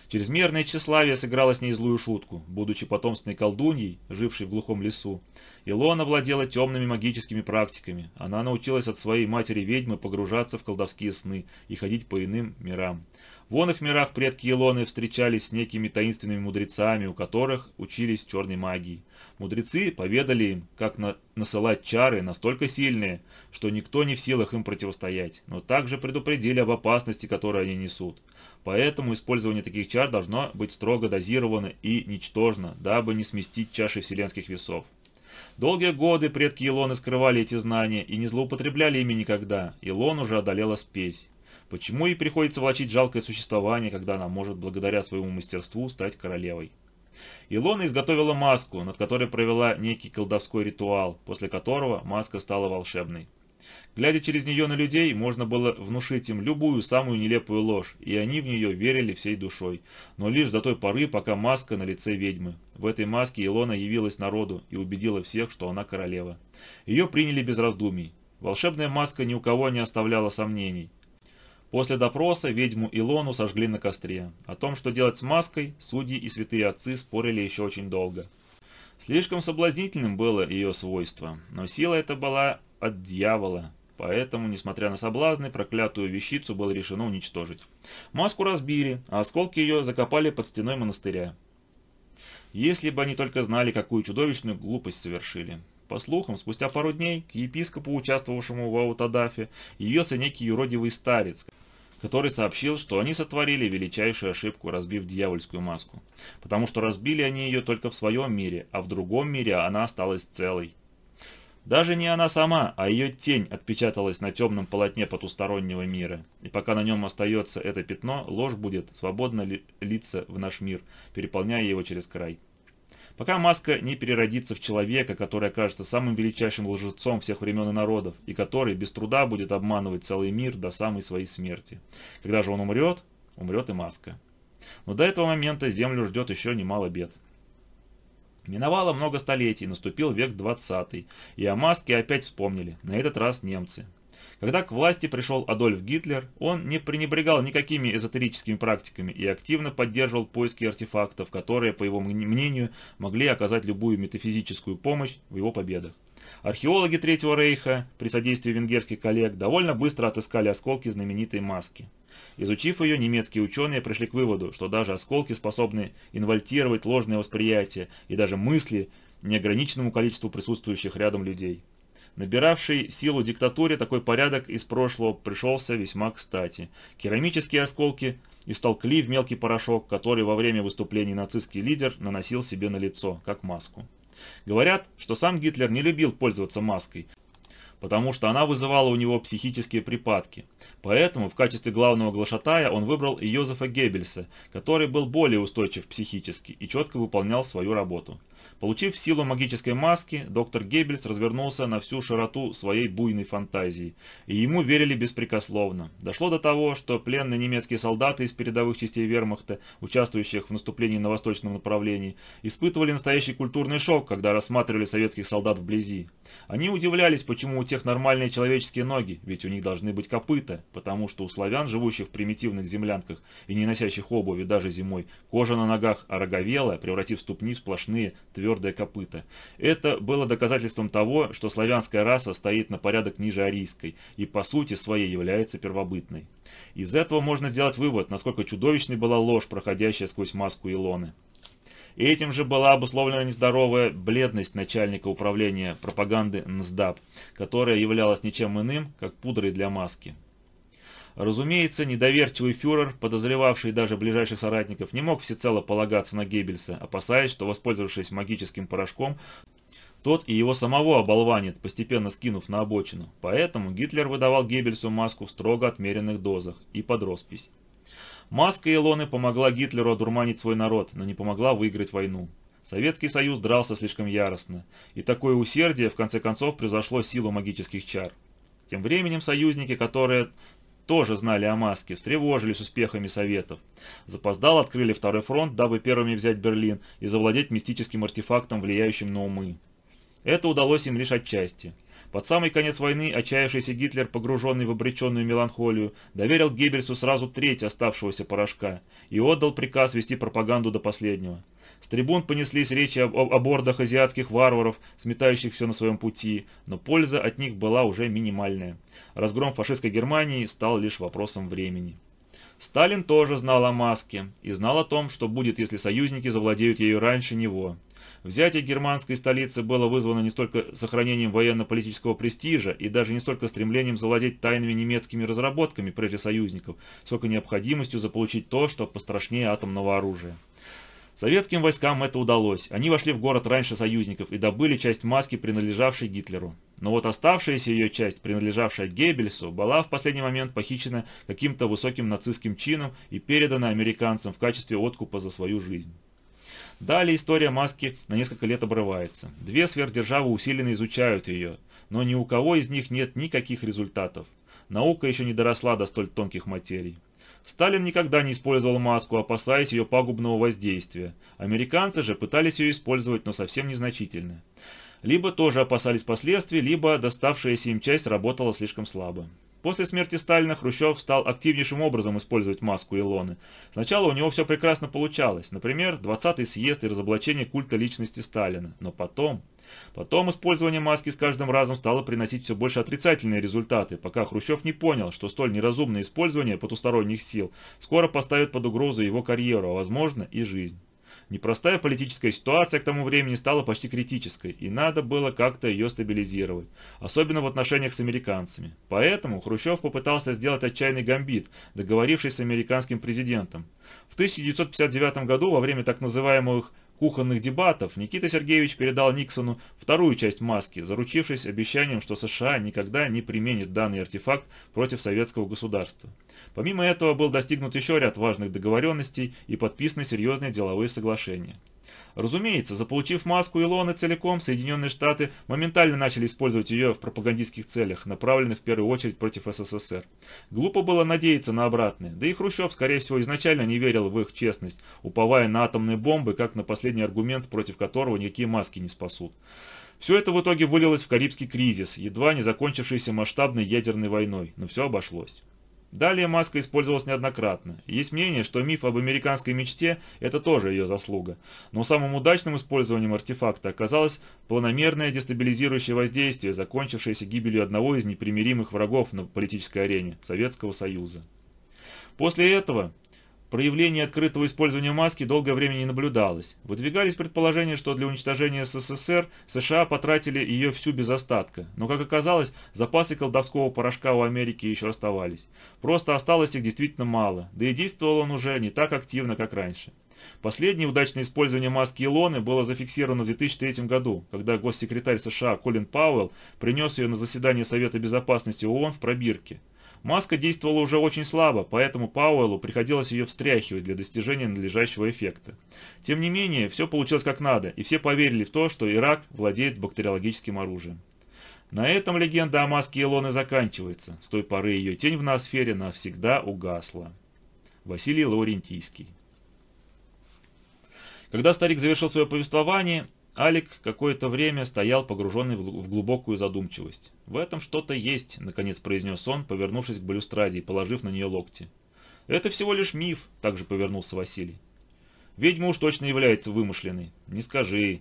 Чрезмерное тщеславие сыграло с ней злую шутку. Будучи потомственной колдуньей, жившей в глухом лесу, Илона владела темными магическими практиками. Она научилась от своей матери-ведьмы погружаться в колдовские сны и ходить по иным мирам. В оных мирах предки Илоны встречались с некими таинственными мудрецами, у которых учились черной магии. Мудрецы поведали им, как на насылать чары настолько сильные, что никто не в силах им противостоять, но также предупредили об опасности, которую они несут. Поэтому использование таких чар должно быть строго дозировано и ничтожно, дабы не сместить чаши вселенских весов. Долгие годы предки Илоны скрывали эти знания и не злоупотребляли ими никогда. Илон уже одолела спесь. Почему ей приходится влачить жалкое существование, когда она может благодаря своему мастерству стать королевой? Илона изготовила маску, над которой провела некий колдовской ритуал, после которого маска стала волшебной. Глядя через нее на людей, можно было внушить им любую самую нелепую ложь, и они в нее верили всей душой, но лишь до той поры, пока маска на лице ведьмы. В этой маске Илона явилась народу и убедила всех, что она королева. Ее приняли без раздумий. Волшебная маска ни у кого не оставляла сомнений. После допроса ведьму Илону сожгли на костре. О том, что делать с маской, судьи и святые отцы спорили еще очень долго. Слишком соблазнительным было ее свойство, но сила эта была от дьявола, Поэтому, несмотря на соблазны, проклятую вещицу было решено уничтожить. Маску разбили, а осколки ее закопали под стеной монастыря. Если бы они только знали, какую чудовищную глупость совершили. По слухам, спустя пару дней к епископу, участвовавшему в Аутадафе, явился некий юродивый старец, который сообщил, что они сотворили величайшую ошибку, разбив дьявольскую маску. Потому что разбили они ее только в своем мире, а в другом мире она осталась целой. Даже не она сама, а ее тень отпечаталась на темном полотне потустороннего мира. И пока на нем остается это пятно, ложь будет свободно ли, литься в наш мир, переполняя его через край. Пока маска не переродится в человека, который окажется самым величайшим лжецом всех времен и народов, и который без труда будет обманывать целый мир до самой своей смерти. Когда же он умрет, умрет и маска. Но до этого момента Землю ждет еще немало бед. Миновало много столетий, наступил век 20 и о маске опять вспомнили, на этот раз немцы. Когда к власти пришел Адольф Гитлер, он не пренебрегал никакими эзотерическими практиками и активно поддерживал поиски артефактов, которые, по его мнению, могли оказать любую метафизическую помощь в его победах. Археологи Третьего Рейха при содействии венгерских коллег довольно быстро отыскали осколки знаменитой маски. Изучив ее, немецкие ученые пришли к выводу, что даже осколки способны инвальтировать ложное восприятие и даже мысли неограниченному количеству присутствующих рядом людей. Набиравший силу диктатуре такой порядок из прошлого пришелся весьма кстати. Керамические осколки истолкли в мелкий порошок, который во время выступлений нацистский лидер наносил себе на лицо, как маску. Говорят, что сам Гитлер не любил пользоваться маской, потому что она вызывала у него психические припадки. Поэтому в качестве главного глашатая он выбрал Йозефа Геббельса, который был более устойчив психически и четко выполнял свою работу. Получив силу магической маски, доктор Геббельс развернулся на всю широту своей буйной фантазии, и ему верили беспрекословно. Дошло до того, что пленные немецкие солдаты из передовых частей вермахта, участвующих в наступлении на восточном направлении, испытывали настоящий культурный шок, когда рассматривали советских солдат вблизи. Они удивлялись, почему у тех нормальные человеческие ноги, ведь у них должны быть копыта, потому что у славян, живущих в примитивных землянках и не носящих обуви даже зимой, кожа на ногах ороговела, превратив ступни в сплошные твердые копыта. Это было доказательством того, что славянская раса стоит на порядок ниже арийской и по сути своей является первобытной. Из этого можно сделать вывод, насколько чудовищной была ложь, проходящая сквозь маску Илоны. Этим же была обусловлена нездоровая бледность начальника управления пропаганды НСДАП, которая являлась ничем иным, как пудрой для маски. Разумеется, недоверчивый фюрер, подозревавший даже ближайших соратников, не мог всецело полагаться на Геббельса, опасаясь, что, воспользовавшись магическим порошком, тот и его самого оболванит, постепенно скинув на обочину. Поэтому Гитлер выдавал Геббельсу маску в строго отмеренных дозах и под роспись. Маска Илоны помогла Гитлеру одурманить свой народ, но не помогла выиграть войну. Советский Союз дрался слишком яростно, и такое усердие в конце концов превзошло силу магических чар. Тем временем союзники, которые тоже знали о маске, встревожились успехами Советов. Запоздал открыли второй фронт, дабы первыми взять Берлин и завладеть мистическим артефактом, влияющим на умы. Это удалось им лишь отчасти. Под самый конец войны отчаявшийся Гитлер, погруженный в обреченную меланхолию, доверил Геббельсу сразу треть оставшегося порошка и отдал приказ вести пропаганду до последнего. С трибун понеслись речи об, о бордах азиатских варваров, сметающих все на своем пути, но польза от них была уже минимальная. Разгром фашистской Германии стал лишь вопросом времени. Сталин тоже знал о маске и знал о том, что будет, если союзники завладеют ею раньше него. Взятие германской столицы было вызвано не столько сохранением военно-политического престижа и даже не столько стремлением завладеть тайными немецкими разработками прежде союзников, сколько необходимостью заполучить то, что пострашнее атомного оружия. Советским войскам это удалось. Они вошли в город раньше союзников и добыли часть маски, принадлежавшей Гитлеру. Но вот оставшаяся ее часть, принадлежавшая Геббельсу, была в последний момент похищена каким-то высоким нацистским чином и передана американцам в качестве откупа за свою жизнь. Далее история маски на несколько лет обрывается. Две сверхдержавы усиленно изучают ее, но ни у кого из них нет никаких результатов. Наука еще не доросла до столь тонких материй. Сталин никогда не использовал маску, опасаясь ее пагубного воздействия. Американцы же пытались ее использовать, но совсем незначительно. Либо тоже опасались последствий, либо доставшаяся им часть работала слишком слабо. После смерти Сталина Хрущев стал активнейшим образом использовать маску Илоны. Сначала у него все прекрасно получалось, например, 20-й съезд и разоблачение культа личности Сталина. Но потом... Потом использование маски с каждым разом стало приносить все больше отрицательные результаты, пока Хрущев не понял, что столь неразумное использование потусторонних сил скоро поставит под угрозу его карьеру, а возможно и жизнь. Непростая политическая ситуация к тому времени стала почти критической, и надо было как-то ее стабилизировать, особенно в отношениях с американцами. Поэтому Хрущев попытался сделать отчаянный гамбит, договорившись с американским президентом. В 1959 году, во время так называемых кухонных дебатов Никита Сергеевич передал Никсону вторую часть маски, заручившись обещанием, что США никогда не применит данный артефакт против советского государства. Помимо этого был достигнут еще ряд важных договоренностей и подписаны серьезные деловые соглашения. Разумеется, заполучив маску Илоны целиком, Соединенные Штаты моментально начали использовать ее в пропагандистских целях, направленных в первую очередь против СССР. Глупо было надеяться на обратное, да и Хрущев, скорее всего, изначально не верил в их честность, уповая на атомные бомбы, как на последний аргумент, против которого никакие маски не спасут. Все это в итоге вылилось в Карибский кризис, едва не закончившийся масштабной ядерной войной, но все обошлось. Далее маска использовалась неоднократно. Есть мнение, что миф об американской мечте – это тоже ее заслуга. Но самым удачным использованием артефакта оказалось планомерное дестабилизирующее воздействие, закончившееся гибелью одного из непримиримых врагов на политической арене – Советского Союза. После этого Проявление открытого использования маски долгое время не наблюдалось. Выдвигались предположения, что для уничтожения СССР США потратили ее всю без остатка, но, как оказалось, запасы колдовского порошка у Америки еще оставались. Просто осталось их действительно мало, да и действовал он уже не так активно, как раньше. Последнее удачное использование маски Илоны было зафиксировано в 2003 году, когда госсекретарь США Колин Пауэлл принес ее на заседание Совета Безопасности ООН в пробирке. Маска действовала уже очень слабо, поэтому Пауэллу приходилось ее встряхивать для достижения надлежащего эффекта. Тем не менее, все получилось как надо, и все поверили в то, что Ирак владеет бактериологическим оружием. На этом легенда о маске Илоны заканчивается. С той поры ее тень в ноосфере навсегда угасла. Василий Лаурентийский Когда старик завершил свое повествование, Алик какое-то время стоял погруженный в глубокую задумчивость. «В этом что-то есть», — наконец произнес он, повернувшись к балюстраде и положив на нее локти. «Это всего лишь миф», — также повернулся Василий. «Ведьма уж точно является вымышленной. Не скажи.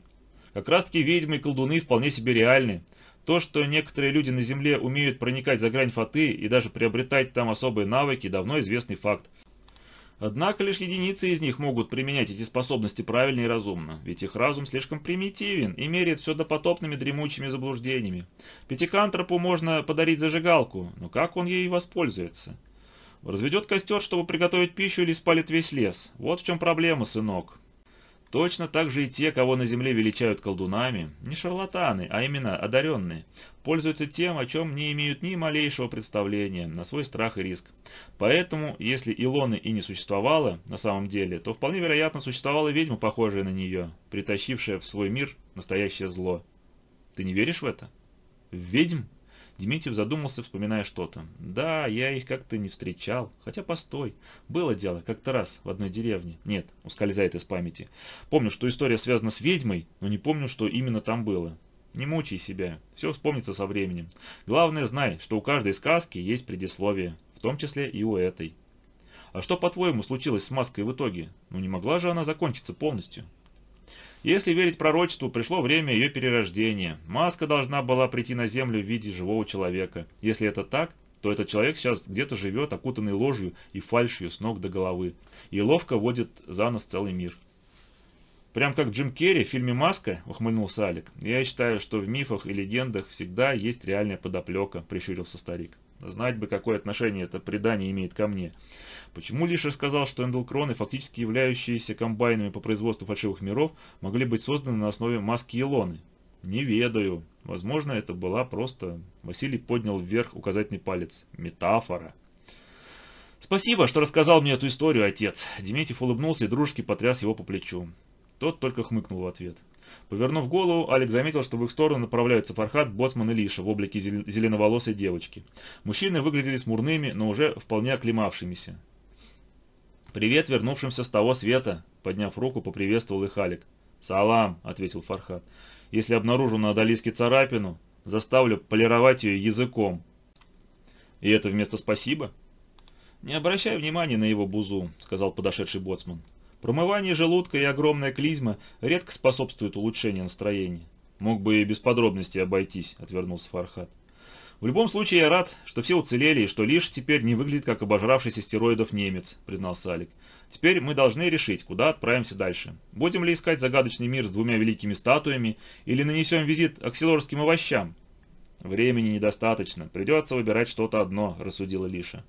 Как раз-таки ведьмы и колдуны вполне себе реальны. То, что некоторые люди на Земле умеют проникать за грань фаты и даже приобретать там особые навыки, давно известный факт. Однако лишь единицы из них могут применять эти способности правильно и разумно, ведь их разум слишком примитивен и меряет все допотопными дремучими заблуждениями. Пятикантропу можно подарить зажигалку, но как он ей воспользуется? Разведет костер, чтобы приготовить пищу или спалит весь лес? Вот в чем проблема, сынок. Точно так же и те, кого на земле величают колдунами, не шарлатаны, а именно одаренные, пользуются тем, о чем не имеют ни малейшего представления, на свой страх и риск. Поэтому, если Илоны и не существовало на самом деле, то вполне вероятно существовала ведьма, похожая на нее, притащившая в свой мир настоящее зло. Ты не веришь в это? В ведьм? Дементьев задумался, вспоминая что-то. «Да, я их как-то не встречал. Хотя постой. Было дело, как-то раз, в одной деревне. Нет, ускользает из памяти. Помню, что история связана с ведьмой, но не помню, что именно там было. Не мучай себя. Все вспомнится со временем. Главное, знай, что у каждой сказки есть предисловие, в том числе и у этой. А что, по-твоему, случилось с маской в итоге? Ну не могла же она закончиться полностью?» Если верить пророчеству, пришло время ее перерождения. Маска должна была прийти на землю в виде живого человека. Если это так, то этот человек сейчас где-то живет, окутанный ложью и фальшью с ног до головы, и ловко водит за нос целый мир. Прям как Джим Керри в фильме «Маска», ухмыльнулся Алик. Я считаю, что в мифах и легендах всегда есть реальная подоплека, прищурился старик. Знать бы, какое отношение это предание имеет ко мне. Почему Лишер сказал, что эндолкроны, фактически являющиеся комбайнами по производству фальшивых миров, могли быть созданы на основе маски Илоны? Не ведаю. Возможно, это была просто... Василий поднял вверх указательный палец. Метафора. «Спасибо, что рассказал мне эту историю, отец!» Дементьев улыбнулся и дружески потряс его по плечу. Тот только хмыкнул в ответ. Повернув голову, Алик заметил, что в их сторону направляются Фархат, Боцман и Лиша в облике зеленоволосой девочки. Мужчины выглядели смурными, но уже вполне оклемавшимися. «Привет вернувшимся с того света!» Подняв руку, поприветствовал их Алик. «Салам!» — ответил Фархат. «Если обнаружу на Адалиске царапину, заставлю полировать ее языком». «И это вместо спасибо?» «Не обращай внимания на его бузу», — сказал подошедший боцман. «Промывание желудка и огромная клизма редко способствуют улучшению настроения». «Мог бы и без подробностей обойтись», — отвернулся Фархат. В любом случае я рад, что все уцелели и что лишь теперь не выглядит как обожравшийся стероидов немец, признался Алик. Теперь мы должны решить, куда отправимся дальше. Будем ли искать загадочный мир с двумя великими статуями или нанесем визит аксилорским овощам? Времени недостаточно, придется выбирать что-то одно, рассудила Лиша.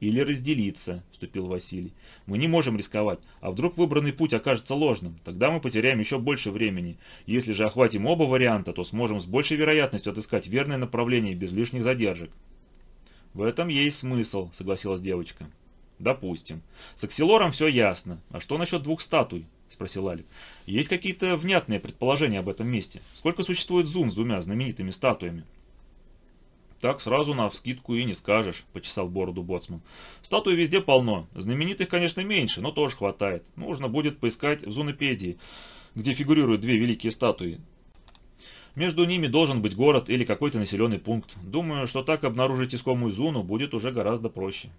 «Или разделиться», — вступил Василий. «Мы не можем рисковать, а вдруг выбранный путь окажется ложным, тогда мы потеряем еще больше времени. Если же охватим оба варианта, то сможем с большей вероятностью отыскать верное направление без лишних задержек». «В этом есть смысл», — согласилась девочка. «Допустим. С Аксилором все ясно. А что насчет двух статуй?» — спросил Алик. Есть какие-то внятные предположения об этом месте? Сколько существует зум с двумя знаменитыми статуями? Так сразу на вскидку и не скажешь, почесал бороду боцман. Статуи везде полно. Знаменитых, конечно, меньше, но тоже хватает. Нужно будет поискать в зунопедии, где фигурируют две великие статуи. Между ними должен быть город или какой-то населенный пункт. Думаю, что так обнаружить искомую зону будет уже гораздо проще.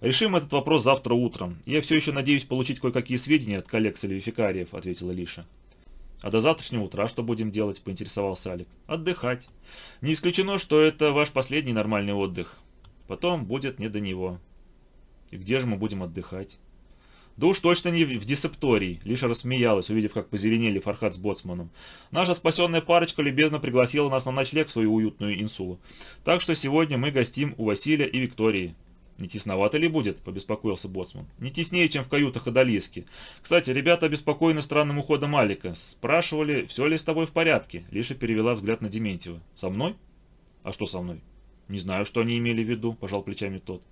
«Решим этот вопрос завтра утром. Я все еще надеюсь получить кое-какие сведения от коллег солевификариев», — ответила Лиша. «А до завтрашнего утра что будем делать?» – поинтересовался Алик. «Отдыхать. Не исключено, что это ваш последний нормальный отдых. Потом будет не до него». «И где же мы будем отдыхать?» «Да уж точно не в десептории», — Лиша рассмеялась, увидев, как позеленели Фархат с Боцманом. «Наша спасенная парочка любезно пригласила нас на ночлег в свою уютную инсулу. Так что сегодня мы гостим у Василия и Виктории. «Не тесновато ли будет?» – побеспокоился Боцман. «Не теснее, чем в каютах Адалиски. Кстати, ребята обеспокоены странным уходом Алика. Спрашивали, все ли с тобой в порядке?» Лиша перевела взгляд на Дементьева. «Со мной?» «А что со мной?» «Не знаю, что они имели в виду», – пожал плечами тот.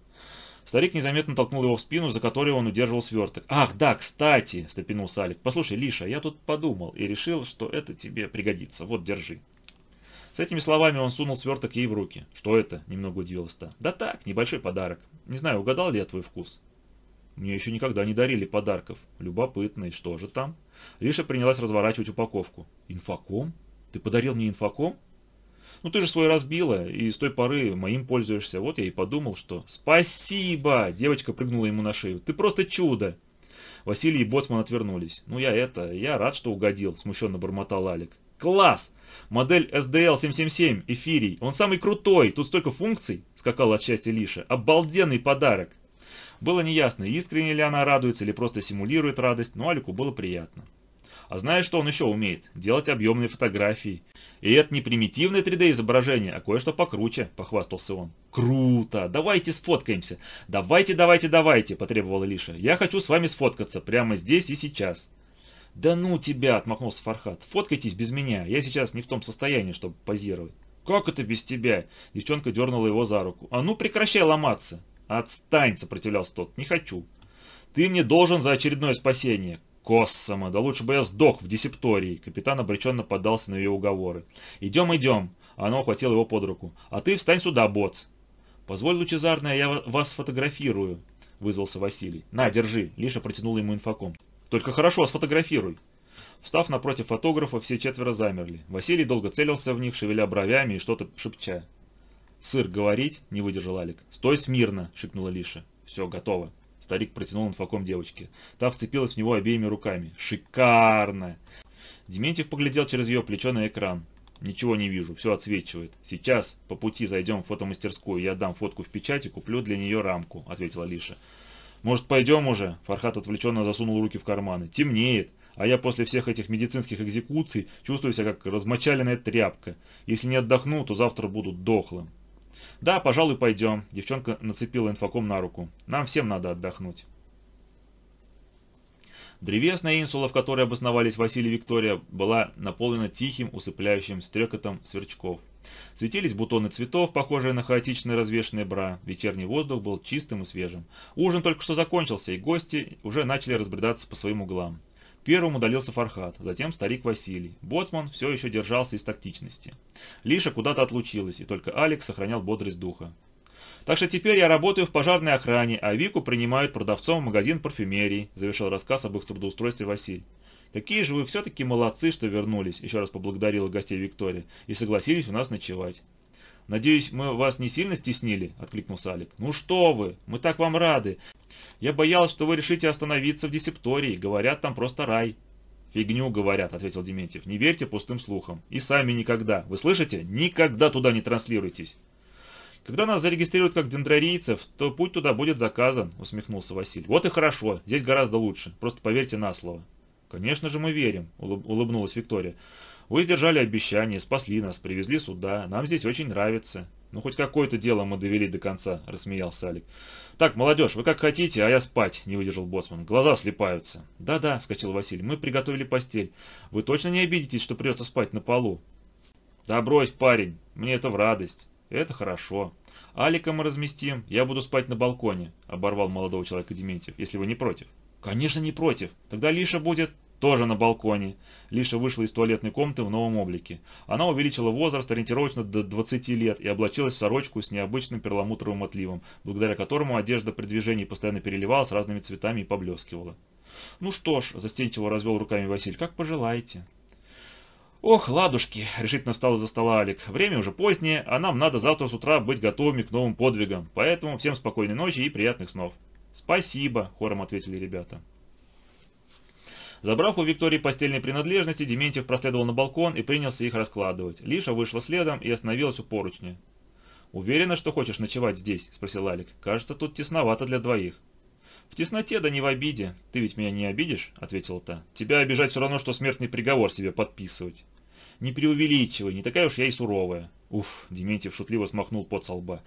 Старик незаметно толкнул его в спину, за которой он удерживал сверток. «Ах, да, кстати!» – встрепенулся Алик. «Послушай, Лиша, я тут подумал и решил, что это тебе пригодится. Вот, держи». С этими словами он сунул сверток ей в руки. «Что это?» – немного удивилась та. «Да так, небольшой подарок. Не знаю, угадал ли я твой вкус?» «Мне еще никогда не дарили подарков. Любопытно, и что же там?» Лиша принялась разворачивать упаковку. «Инфоком? Ты подарил мне инфоком?» «Ну ты же свой разбила, и с той поры моим пользуешься. Вот я и подумал, что...» «Спасибо!» – девочка прыгнула ему на шею. «Ты просто чудо!» Василий и Боцман отвернулись. «Ну я это, я рад, что угодил», – смущенно бормотал Алик. «Класс! Модель SDL777 Эфирий. Он самый крутой, тут столько функций!» Скакал от счастья Лиша. «Обалденный подарок!» Было неясно, искренне ли она радуется или просто симулирует радость, но Алику было приятно. А знаешь, что он еще умеет? Делать объемные фотографии. И это не примитивное 3D-изображение, а кое-что покруче, похвастался он. Круто! Давайте сфоткаемся! Давайте, давайте, давайте, потребовала Лиша. Я хочу с вами сфоткаться прямо здесь и сейчас. «Да ну тебя!» – отмахнулся Фархат. «Фоткайтесь без меня, я сейчас не в том состоянии, чтобы позировать». «Как это без тебя?» – девчонка дернула его за руку. «А ну прекращай ломаться!» «Отстань!» – сопротивлялся тот. «Не хочу!» «Ты мне должен за очередное спасение!» «Коссома! Да лучше бы я сдох в десептории!» Капитан обреченно поддался на ее уговоры. «Идем, идем!» Она ухватила его под руку. «А ты встань сюда, боц!» «Позволь, лучезарная, я вас сфотографирую!» – вызвался Василий. «На, держи!» – Лиша протянула ему инфоком. Только хорошо сфотографируй. Встав напротив фотографа, все четверо замерли. Василий долго целился в них, шевеля бровями и что-то шепча. «Сыр, говорить?» – не выдержал Алик. «Стой смирно!» – шикнула Лиша. «Все, готово». Старик протянул инфоком девочке. Та вцепилась в него обеими руками. «Шикарно!» Дементьев поглядел через ее плечо на экран. «Ничего не вижу, все отсвечивает. Сейчас по пути зайдем в фотомастерскую, я дам фотку в печать и куплю для нее рамку», — ответила Лиша. «Может, пойдем уже?» Фархат отвлеченно засунул руки в карманы. «Темнеет, а я после всех этих медицинских экзекуций чувствую себя как размочаленная тряпка. Если не отдохну, то завтра буду дохлым». «Да, пожалуй, пойдем», – девчонка нацепила инфоком на руку. «Нам всем надо отдохнуть». Древесная инсула, в которой обосновались Василий и Виктория, была наполнена тихим, усыпляющим стрекотом сверчков. Светились бутоны цветов, похожие на хаотичные развешенные бра. Вечерний воздух был чистым и свежим. Ужин только что закончился, и гости уже начали разбредаться по своим углам. Первым удалился Фархат, затем старик Василий. Боцман все еще держался из тактичности. Лиша куда-то отлучилась, и только Алекс сохранял бодрость духа. «Так что теперь я работаю в пожарной охране, а Вику принимают продавцом в магазин парфюмерии», завершил рассказ об их трудоустройстве Василий. «Какие же вы все-таки молодцы, что вернулись», еще раз поблагодарила гостей Виктория, «и согласились у нас ночевать». «Надеюсь, мы вас не сильно стеснили?» – откликнулся Алик. «Ну что вы, мы так вам рады. Я боялась, что вы решите остановиться в десептории. Говорят, там просто рай». «Фигню говорят», – ответил Дементьев. «Не верьте пустым слухам. И сами никогда. Вы слышите? Никогда туда не транслируйтесь». «Когда нас зарегистрируют как дендрарийцев, то путь туда будет заказан», – усмехнулся Василий. «Вот и хорошо. Здесь гораздо лучше. Просто поверьте на слово». «Конечно же мы верим», — улыбнулась Виктория. «Вы сдержали обещание, спасли нас, привезли сюда. Нам здесь очень нравится». «Ну, хоть какое-то дело мы довели до конца», — рассмеялся Алик. «Так, молодежь, вы как хотите, а я спать», — не выдержал Боцман. «Глаза слепаются». «Да-да», — вскочил Василий, — «мы приготовили постель. Вы точно не обидитесь, что придется спать на полу?» «Да брось, парень, мне это в радость. Это хорошо. Алика мы разместим, я буду спать на балконе», — оборвал молодого человека Дементьев, — «если вы не против». «Конечно, не против. Тогда Лиша будет...» тоже на балконе. Лиша вышла из туалетной комнаты в новом облике. Она увеличила возраст ориентировочно до 20 лет и облачилась в сорочку с необычным перламутровым отливом, благодаря которому одежда при движении постоянно переливалась разными цветами и поблескивала. «Ну что ж», – застенчиво развел руками Василь, – «как пожелаете». «Ох, ладушки!» – решительно встал из-за стола Алик. «Время уже позднее, а нам надо завтра с утра быть готовыми к новым подвигам, поэтому всем спокойной ночи и приятных снов». «Спасибо!» – хором ответили ребята. Забрав у Виктории постельные принадлежности, Дементьев проследовал на балкон и принялся их раскладывать. Лиша вышла следом и остановилась у поручня. «Уверена, что хочешь ночевать здесь?» – спросил Алик. «Кажется, тут тесновато для двоих». «В тесноте, да не в обиде. Ты ведь меня не обидишь?» – ответила та. «Тебя обижать все равно, что смертный приговор себе подписывать». «Не преувеличивай, не такая уж я и суровая». Уф, Дементьев шутливо смахнул под со лба.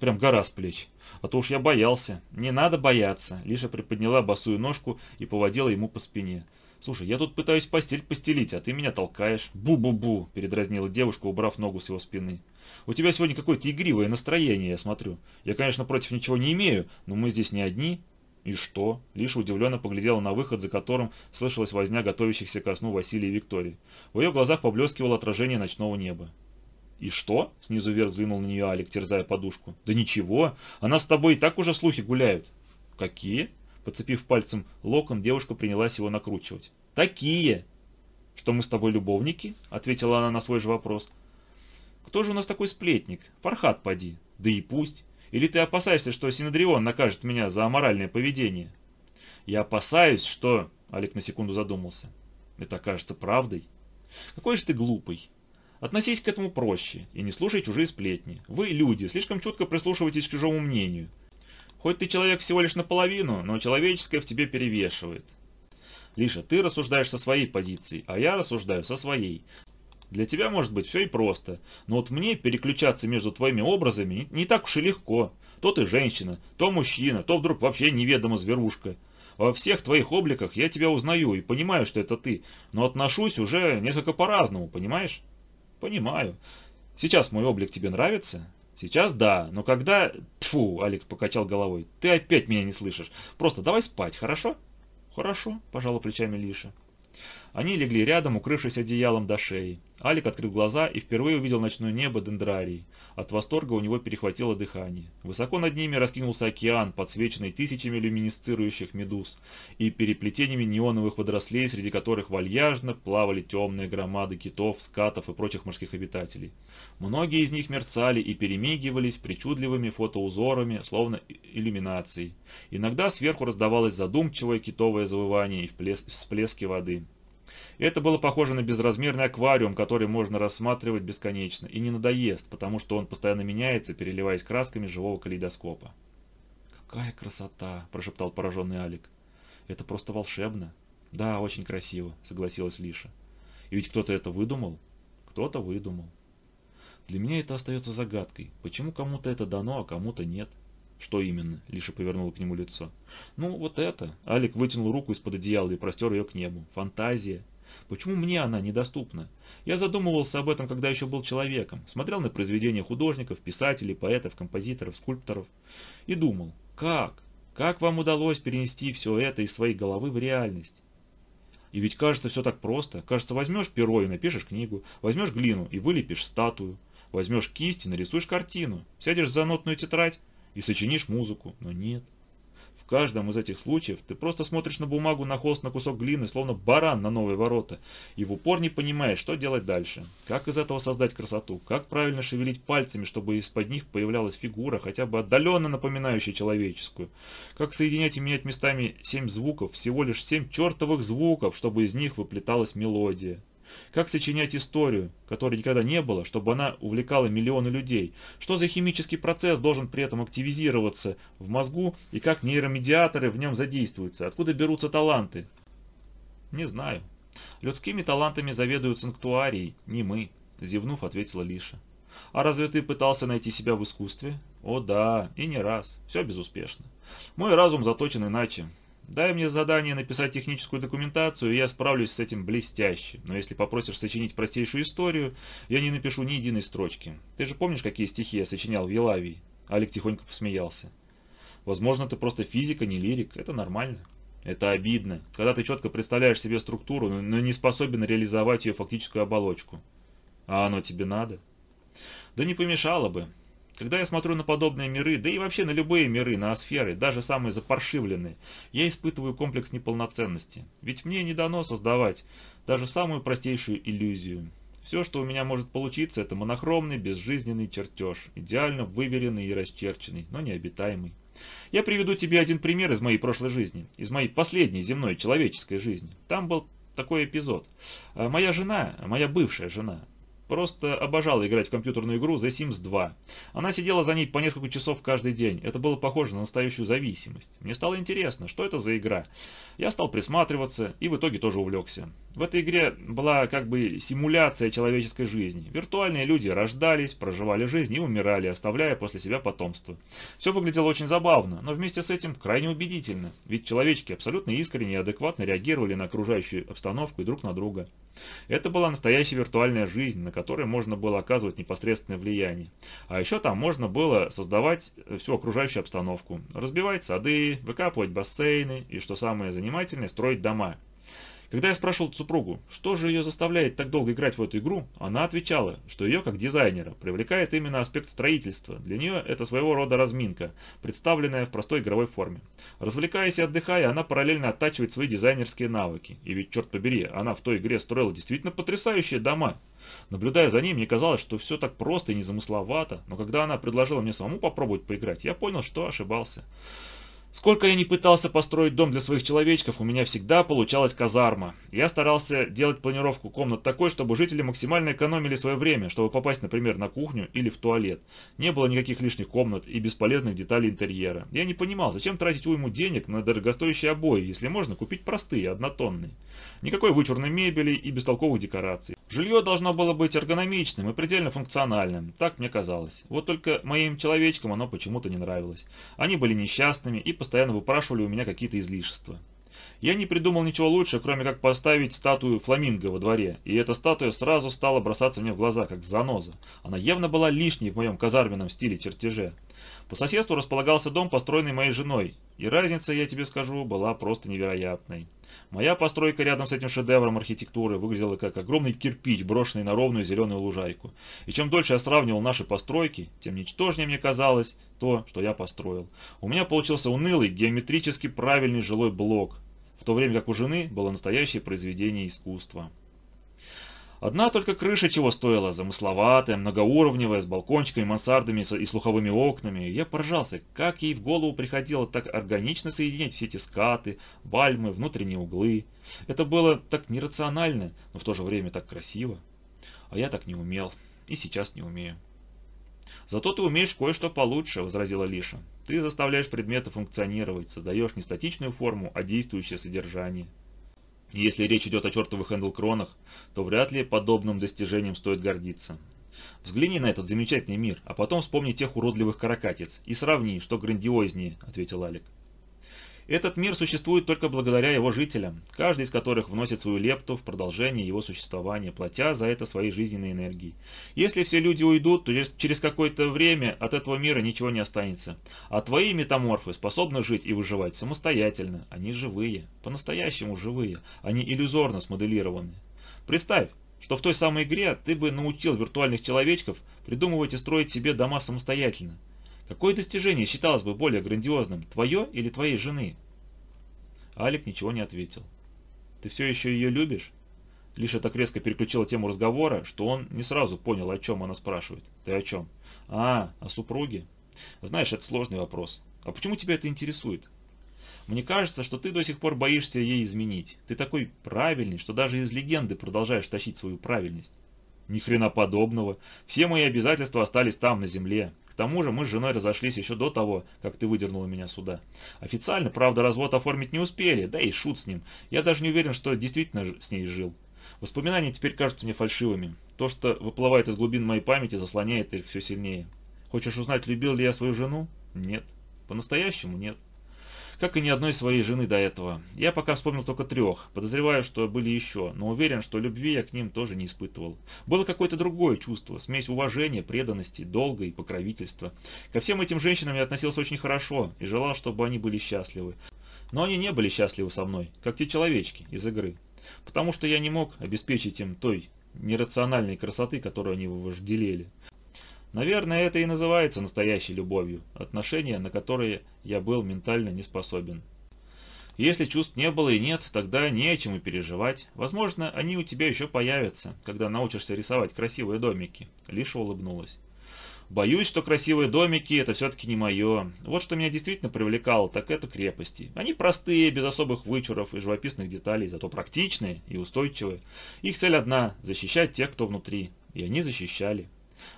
Прям гора с плеч. А то уж я боялся. Не надо бояться. Лиша приподняла босую ножку и поводила ему по спине. «Слушай, я тут пытаюсь постель постелить, а ты меня толкаешь». «Бу-бу-бу», – передразнила девушка, убрав ногу с его спины. «У тебя сегодня какое-то игривое настроение, я смотрю. Я, конечно, против ничего не имею, но мы здесь не одни». «И что?» Лиша удивленно поглядела на выход, за которым слышалась возня готовящихся ко сну Василия и Виктории. В ее глазах поблескивало отражение ночного неба. «И что?» – снизу вверх взглянул на нее Алик, терзая подушку. «Да ничего, она с тобой и так уже слухи гуляют». «Какие?» Подцепив пальцем локон, девушка принялась его накручивать. «Такие!» «Что мы с тобой любовники?» – ответила она на свой же вопрос. «Кто же у нас такой сплетник? Фархат поди. Да и пусть. Или ты опасаешься, что Синодрион накажет меня за аморальное поведение?» «Я опасаюсь, что...» — Олег на секунду задумался. «Это кажется правдой?» «Какой же ты глупый!» Относись к этому проще и не слушай чужие сплетни. Вы, люди, слишком чутко прислушиваетесь к чужому мнению. Хоть ты человек всего лишь наполовину, но человеческое в тебе перевешивает. Лиша, ты рассуждаешь со своей позиции, а я рассуждаю со своей. Для тебя может быть все и просто, но вот мне переключаться между твоими образами не так уж и легко. То ты женщина, то мужчина, то вдруг вообще неведомо зверушка. Во всех твоих обликах я тебя узнаю и понимаю, что это ты, но отношусь уже несколько по-разному, понимаешь? Понимаю. Сейчас мой облик тебе нравится? Сейчас да, но когда... Фу, Алик покачал головой. Ты опять меня не слышишь. Просто давай спать, хорошо? Хорошо, пожала плечами Лиша. Они легли рядом, укрывшись одеялом до шеи. Алик открыл глаза и впервые увидел ночное небо дендрарий. От восторга у него перехватило дыхание. Высоко над ними раскинулся океан, подсвеченный тысячами люминесцирующих медуз и переплетениями неоновых водорослей, среди которых вальяжно плавали темные громады китов, скатов и прочих морских обитателей. Многие из них мерцали и перемигивались причудливыми фотоузорами, словно иллюминацией. Иногда сверху раздавалось задумчивое китовое завывание и всплески воды. Это было похоже на безразмерный аквариум, который можно рассматривать бесконечно, и не надоест, потому что он постоянно меняется, переливаясь красками живого калейдоскопа. «Какая красота!» – прошептал пораженный Алик. «Это просто волшебно!» «Да, очень красиво», – согласилась Лиша. «И ведь кто-то это выдумал?» «Кто-то выдумал». «Для меня это остается загадкой. Почему кому-то это дано, а кому-то нет?» «Что именно?» – Лиша повернула к нему лицо. «Ну, вот это!» Алик вытянул руку из-под одеяла и простер ее к небу. «Фантазия!» Почему мне она недоступна? Я задумывался об этом, когда еще был человеком, смотрел на произведения художников, писателей, поэтов, композиторов, скульпторов и думал, как? Как вам удалось перенести все это из своей головы в реальность? И ведь кажется все так просто. Кажется, возьмешь перо и напишешь книгу, возьмешь глину и вылепишь статую, возьмешь кисть и нарисуешь картину, сядешь за нотную тетрадь и сочинишь музыку. Но нет каждом из этих случаев ты просто смотришь на бумагу, на холст, на кусок глины, словно баран на новые ворота, и в упор не понимаешь, что делать дальше. Как из этого создать красоту, как правильно шевелить пальцами, чтобы из-под них появлялась фигура, хотя бы отдаленно напоминающая человеческую. Как соединять и менять местами семь звуков, всего лишь семь чертовых звуков, чтобы из них выплеталась мелодия. Как сочинять историю, которой никогда не было, чтобы она увлекала миллионы людей? Что за химический процесс должен при этом активизироваться в мозгу и как нейромедиаторы в нем задействуются? Откуда берутся таланты? Не знаю. Людскими талантами заведуют санктуарии, не мы, зевнув, ответила Лиша. А разве ты пытался найти себя в искусстве? О да, и не раз. Все безуспешно. Мой разум заточен иначе. Дай мне задание написать техническую документацию, и я справлюсь с этим блестяще. Но если попросишь сочинить простейшую историю, я не напишу ни единой строчки. Ты же помнишь, какие стихи я сочинял в Елавии? Алик тихонько посмеялся. Возможно, ты просто физик, а не лирик. Это нормально. Это обидно, когда ты четко представляешь себе структуру, но не способен реализовать ее фактическую оболочку. А оно тебе надо? Да не помешало бы. Когда я смотрю на подобные миры, да и вообще на любые миры, на сферы, даже самые запаршивленные, я испытываю комплекс неполноценности. Ведь мне не дано создавать даже самую простейшую иллюзию. Все, что у меня может получиться, это монохромный, безжизненный чертеж, идеально выверенный и расчерченный, но необитаемый. Я приведу тебе один пример из моей прошлой жизни, из моей последней земной человеческой жизни. Там был такой эпизод. А моя жена, моя бывшая жена, Просто обожала играть в компьютерную игру The Sims 2. Она сидела за ней по несколько часов каждый день. Это было похоже на настоящую зависимость. Мне стало интересно, что это за игра. Я стал присматриваться и в итоге тоже увлекся. В этой игре была как бы симуляция человеческой жизни. Виртуальные люди рождались, проживали жизнь и умирали, оставляя после себя потомство. Все выглядело очень забавно, но вместе с этим крайне убедительно, ведь человечки абсолютно искренне и адекватно реагировали на окружающую обстановку и друг на друга. Это была настоящая виртуальная жизнь, на которой можно было оказывать непосредственное влияние. А еще там можно было создавать всю окружающую обстановку, разбивать сады, выкапывать бассейны и, что самое занимательное, строить дома. Когда я спрашивал супругу, что же ее заставляет так долго играть в эту игру, она отвечала, что ее, как дизайнера, привлекает именно аспект строительства. Для нее это своего рода разминка, представленная в простой игровой форме. Развлекаясь и отдыхая, она параллельно оттачивает свои дизайнерские навыки. И ведь, черт побери, она в той игре строила действительно потрясающие дома. Наблюдая за ней, мне казалось, что все так просто и незамысловато, но когда она предложила мне самому попробовать поиграть, я понял, что ошибался. Сколько я не пытался построить дом для своих человечков, у меня всегда получалась казарма. Я старался делать планировку комнат такой, чтобы жители максимально экономили свое время, чтобы попасть, например, на кухню или в туалет. Не было никаких лишних комнат и бесполезных деталей интерьера. Я не понимал, зачем тратить уйму денег на дорогостоящие обои, если можно купить простые, однотонные. Никакой вычурной мебели и бестолковых декораций. Жилье должно было быть эргономичным и предельно функциональным, так мне казалось. Вот только моим человечкам оно почему-то не нравилось. Они были несчастными и постоянно выпрашивали у меня какие-то излишества. Я не придумал ничего лучше, кроме как поставить статую фламинго во дворе, и эта статуя сразу стала бросаться мне в глаза, как заноза. Она явно была лишней в моем казарменном стиле чертеже. По соседству располагался дом, построенный моей женой, и разница, я тебе скажу, была просто невероятной. Моя постройка рядом с этим шедевром архитектуры выглядела как огромный кирпич, брошенный на ровную зеленую лужайку. И чем дольше я сравнивал наши постройки, тем ничтожнее мне казалось то, что я построил. У меня получился унылый, геометрически правильный жилой блок, в то время как у жены было настоящее произведение искусства. Одна только крыша чего стоила, замысловатая, многоуровневая, с балкончиками, мансардами и слуховыми окнами. Я поражался, как ей в голову приходило так органично соединять все эти скаты, бальмы, внутренние углы. Это было так нерационально, но в то же время так красиво. А я так не умел, и сейчас не умею. «Зато ты умеешь кое-что получше», — возразила Лиша. «Ты заставляешь предметы функционировать, создаешь не статичную форму, а действующее содержание». Если речь идет о чертовых эндл-кронах, то вряд ли подобным достижением стоит гордиться. Взгляни на этот замечательный мир, а потом вспомни тех уродливых каракатиц и сравни, что грандиознее, ответил Алик. Этот мир существует только благодаря его жителям, каждый из которых вносит свою лепту в продолжение его существования, платя за это своей жизненной энергией. Если все люди уйдут, то через какое-то время от этого мира ничего не останется. А твои метаморфы способны жить и выживать самостоятельно. Они живые, по-настоящему живые, они иллюзорно смоделированы. Представь, что в той самой игре ты бы научил виртуальных человечков придумывать и строить себе дома самостоятельно. Какое достижение считалось бы более грандиозным, твое или твоей жены? Алик ничего не ответил. Ты все еще ее любишь? Лиша так резко переключила тему разговора, что он не сразу понял, о чем она спрашивает. Ты о чем? А, о супруге. Знаешь, это сложный вопрос. А почему тебя это интересует? Мне кажется, что ты до сих пор боишься ей изменить. Ты такой правильный, что даже из легенды продолжаешь тащить свою правильность. Ни хрена подобного. Все мои обязательства остались там, на земле тому же мы с женой разошлись еще до того, как ты выдернула меня сюда. Официально, правда, развод оформить не успели, да и шут с ним. Я даже не уверен, что действительно с ней жил. Воспоминания теперь кажутся мне фальшивыми. То, что выплывает из глубин моей памяти, заслоняет их все сильнее. Хочешь узнать, любил ли я свою жену? Нет. По-настоящему нет как и ни одной своей жены до этого. Я пока вспомнил только трех, подозреваю, что были еще, но уверен, что любви я к ним тоже не испытывал. Было какое-то другое чувство, смесь уважения, преданности, долга и покровительства. Ко всем этим женщинам я относился очень хорошо и желал, чтобы они были счастливы. Но они не были счастливы со мной, как те человечки из игры, потому что я не мог обеспечить им той нерациональной красоты, которую они вожделели. Наверное, это и называется настоящей любовью, отношения, на которые я был ментально не способен. Если чувств не было и нет, тогда не о чем и переживать. Возможно, они у тебя еще появятся, когда научишься рисовать красивые домики. Лиша улыбнулась. Боюсь, что красивые домики – это все-таки не мое. Вот что меня действительно привлекало, так это крепости. Они простые, без особых вычуров и живописных деталей, зато практичные и устойчивые. Их цель одна – защищать тех, кто внутри. И они защищали.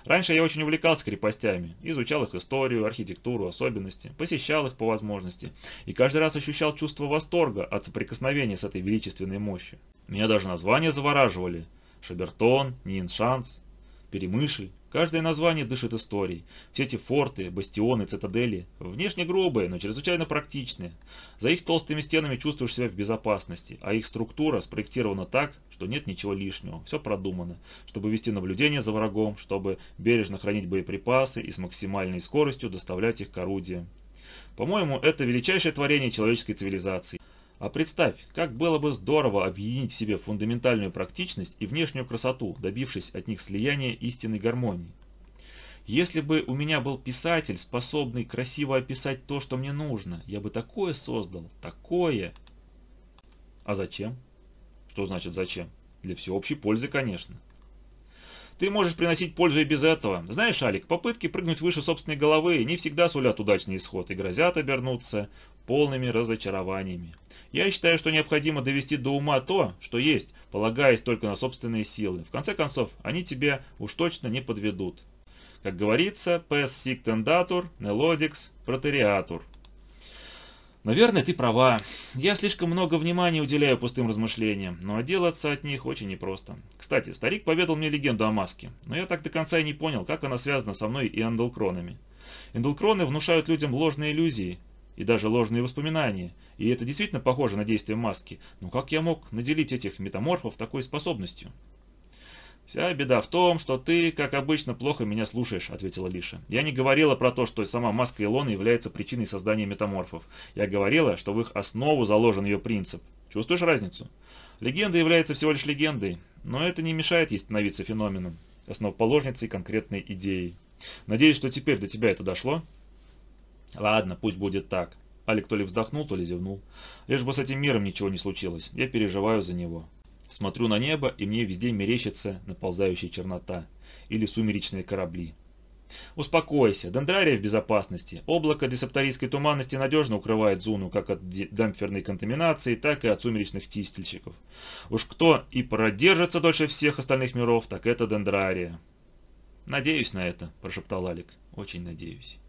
Раньше я очень увлекался крепостями, изучал их историю, архитектуру, особенности, посещал их по возможности, и каждый раз ощущал чувство восторга от соприкосновения с этой величественной мощью. Меня даже названия завораживали. Шабертон, Ниншанс, Перемышль. Каждое название дышит историей. Все эти форты, бастионы, цитадели, внешне грубые, но чрезвычайно практичные. За их толстыми стенами чувствуешь себя в безопасности, а их структура спроектирована так, что нет ничего лишнего, все продумано, чтобы вести наблюдение за врагом, чтобы бережно хранить боеприпасы и с максимальной скоростью доставлять их к орудиям. По-моему, это величайшее творение человеческой цивилизации. А представь, как было бы здорово объединить в себе фундаментальную практичность и внешнюю красоту, добившись от них слияния истинной гармонии. Если бы у меня был писатель, способный красиво описать то, что мне нужно, я бы такое создал, такое. А зачем? Что значит зачем? Для всеобщей пользы, конечно. Ты можешь приносить пользу и без этого. Знаешь, Алик, попытки прыгнуть выше собственной головы не всегда сулят удачный исход и грозят обернуться полными разочарованиями. Я считаю, что необходимо довести до ума то, что есть, полагаясь только на собственные силы. В конце концов, они тебя уж точно не подведут. Как говорится, pes sictendatur, nelodix proteriatur. Наверное, ты права. Я слишком много внимания уделяю пустым размышлениям, но отделаться от них очень непросто. Кстати, старик поведал мне легенду о маске, но я так до конца и не понял, как она связана со мной и андалкронами. Эндалкроны внушают людям ложные иллюзии и даже ложные воспоминания, и это действительно похоже на действие маски. Но как я мог наделить этих метаморфов такой способностью? «Вся беда в том, что ты, как обычно, плохо меня слушаешь», — ответила Лиша. «Я не говорила про то, что сама маска Илона является причиной создания метаморфов. Я говорила, что в их основу заложен ее принцип. Чувствуешь разницу? Легенда является всего лишь легендой, но это не мешает ей становиться феноменом, основоположницей конкретной идеи. Надеюсь, что теперь до тебя это дошло?» «Ладно, пусть будет так. Алик то ли вздохнул, то ли зевнул. Лишь бы с этим миром ничего не случилось. Я переживаю за него. Смотрю на небо, и мне везде мерещится наползающая чернота. Или сумеречные корабли. Успокойся, дендрария в безопасности. Облако десепторийской туманности надежно укрывает Зуну как от демпферной контаминации, так и от сумеречных тистельщиков. Уж кто и продержится дольше всех остальных миров, так это дендрария. «Надеюсь на это», – прошептал Алик. «Очень надеюсь».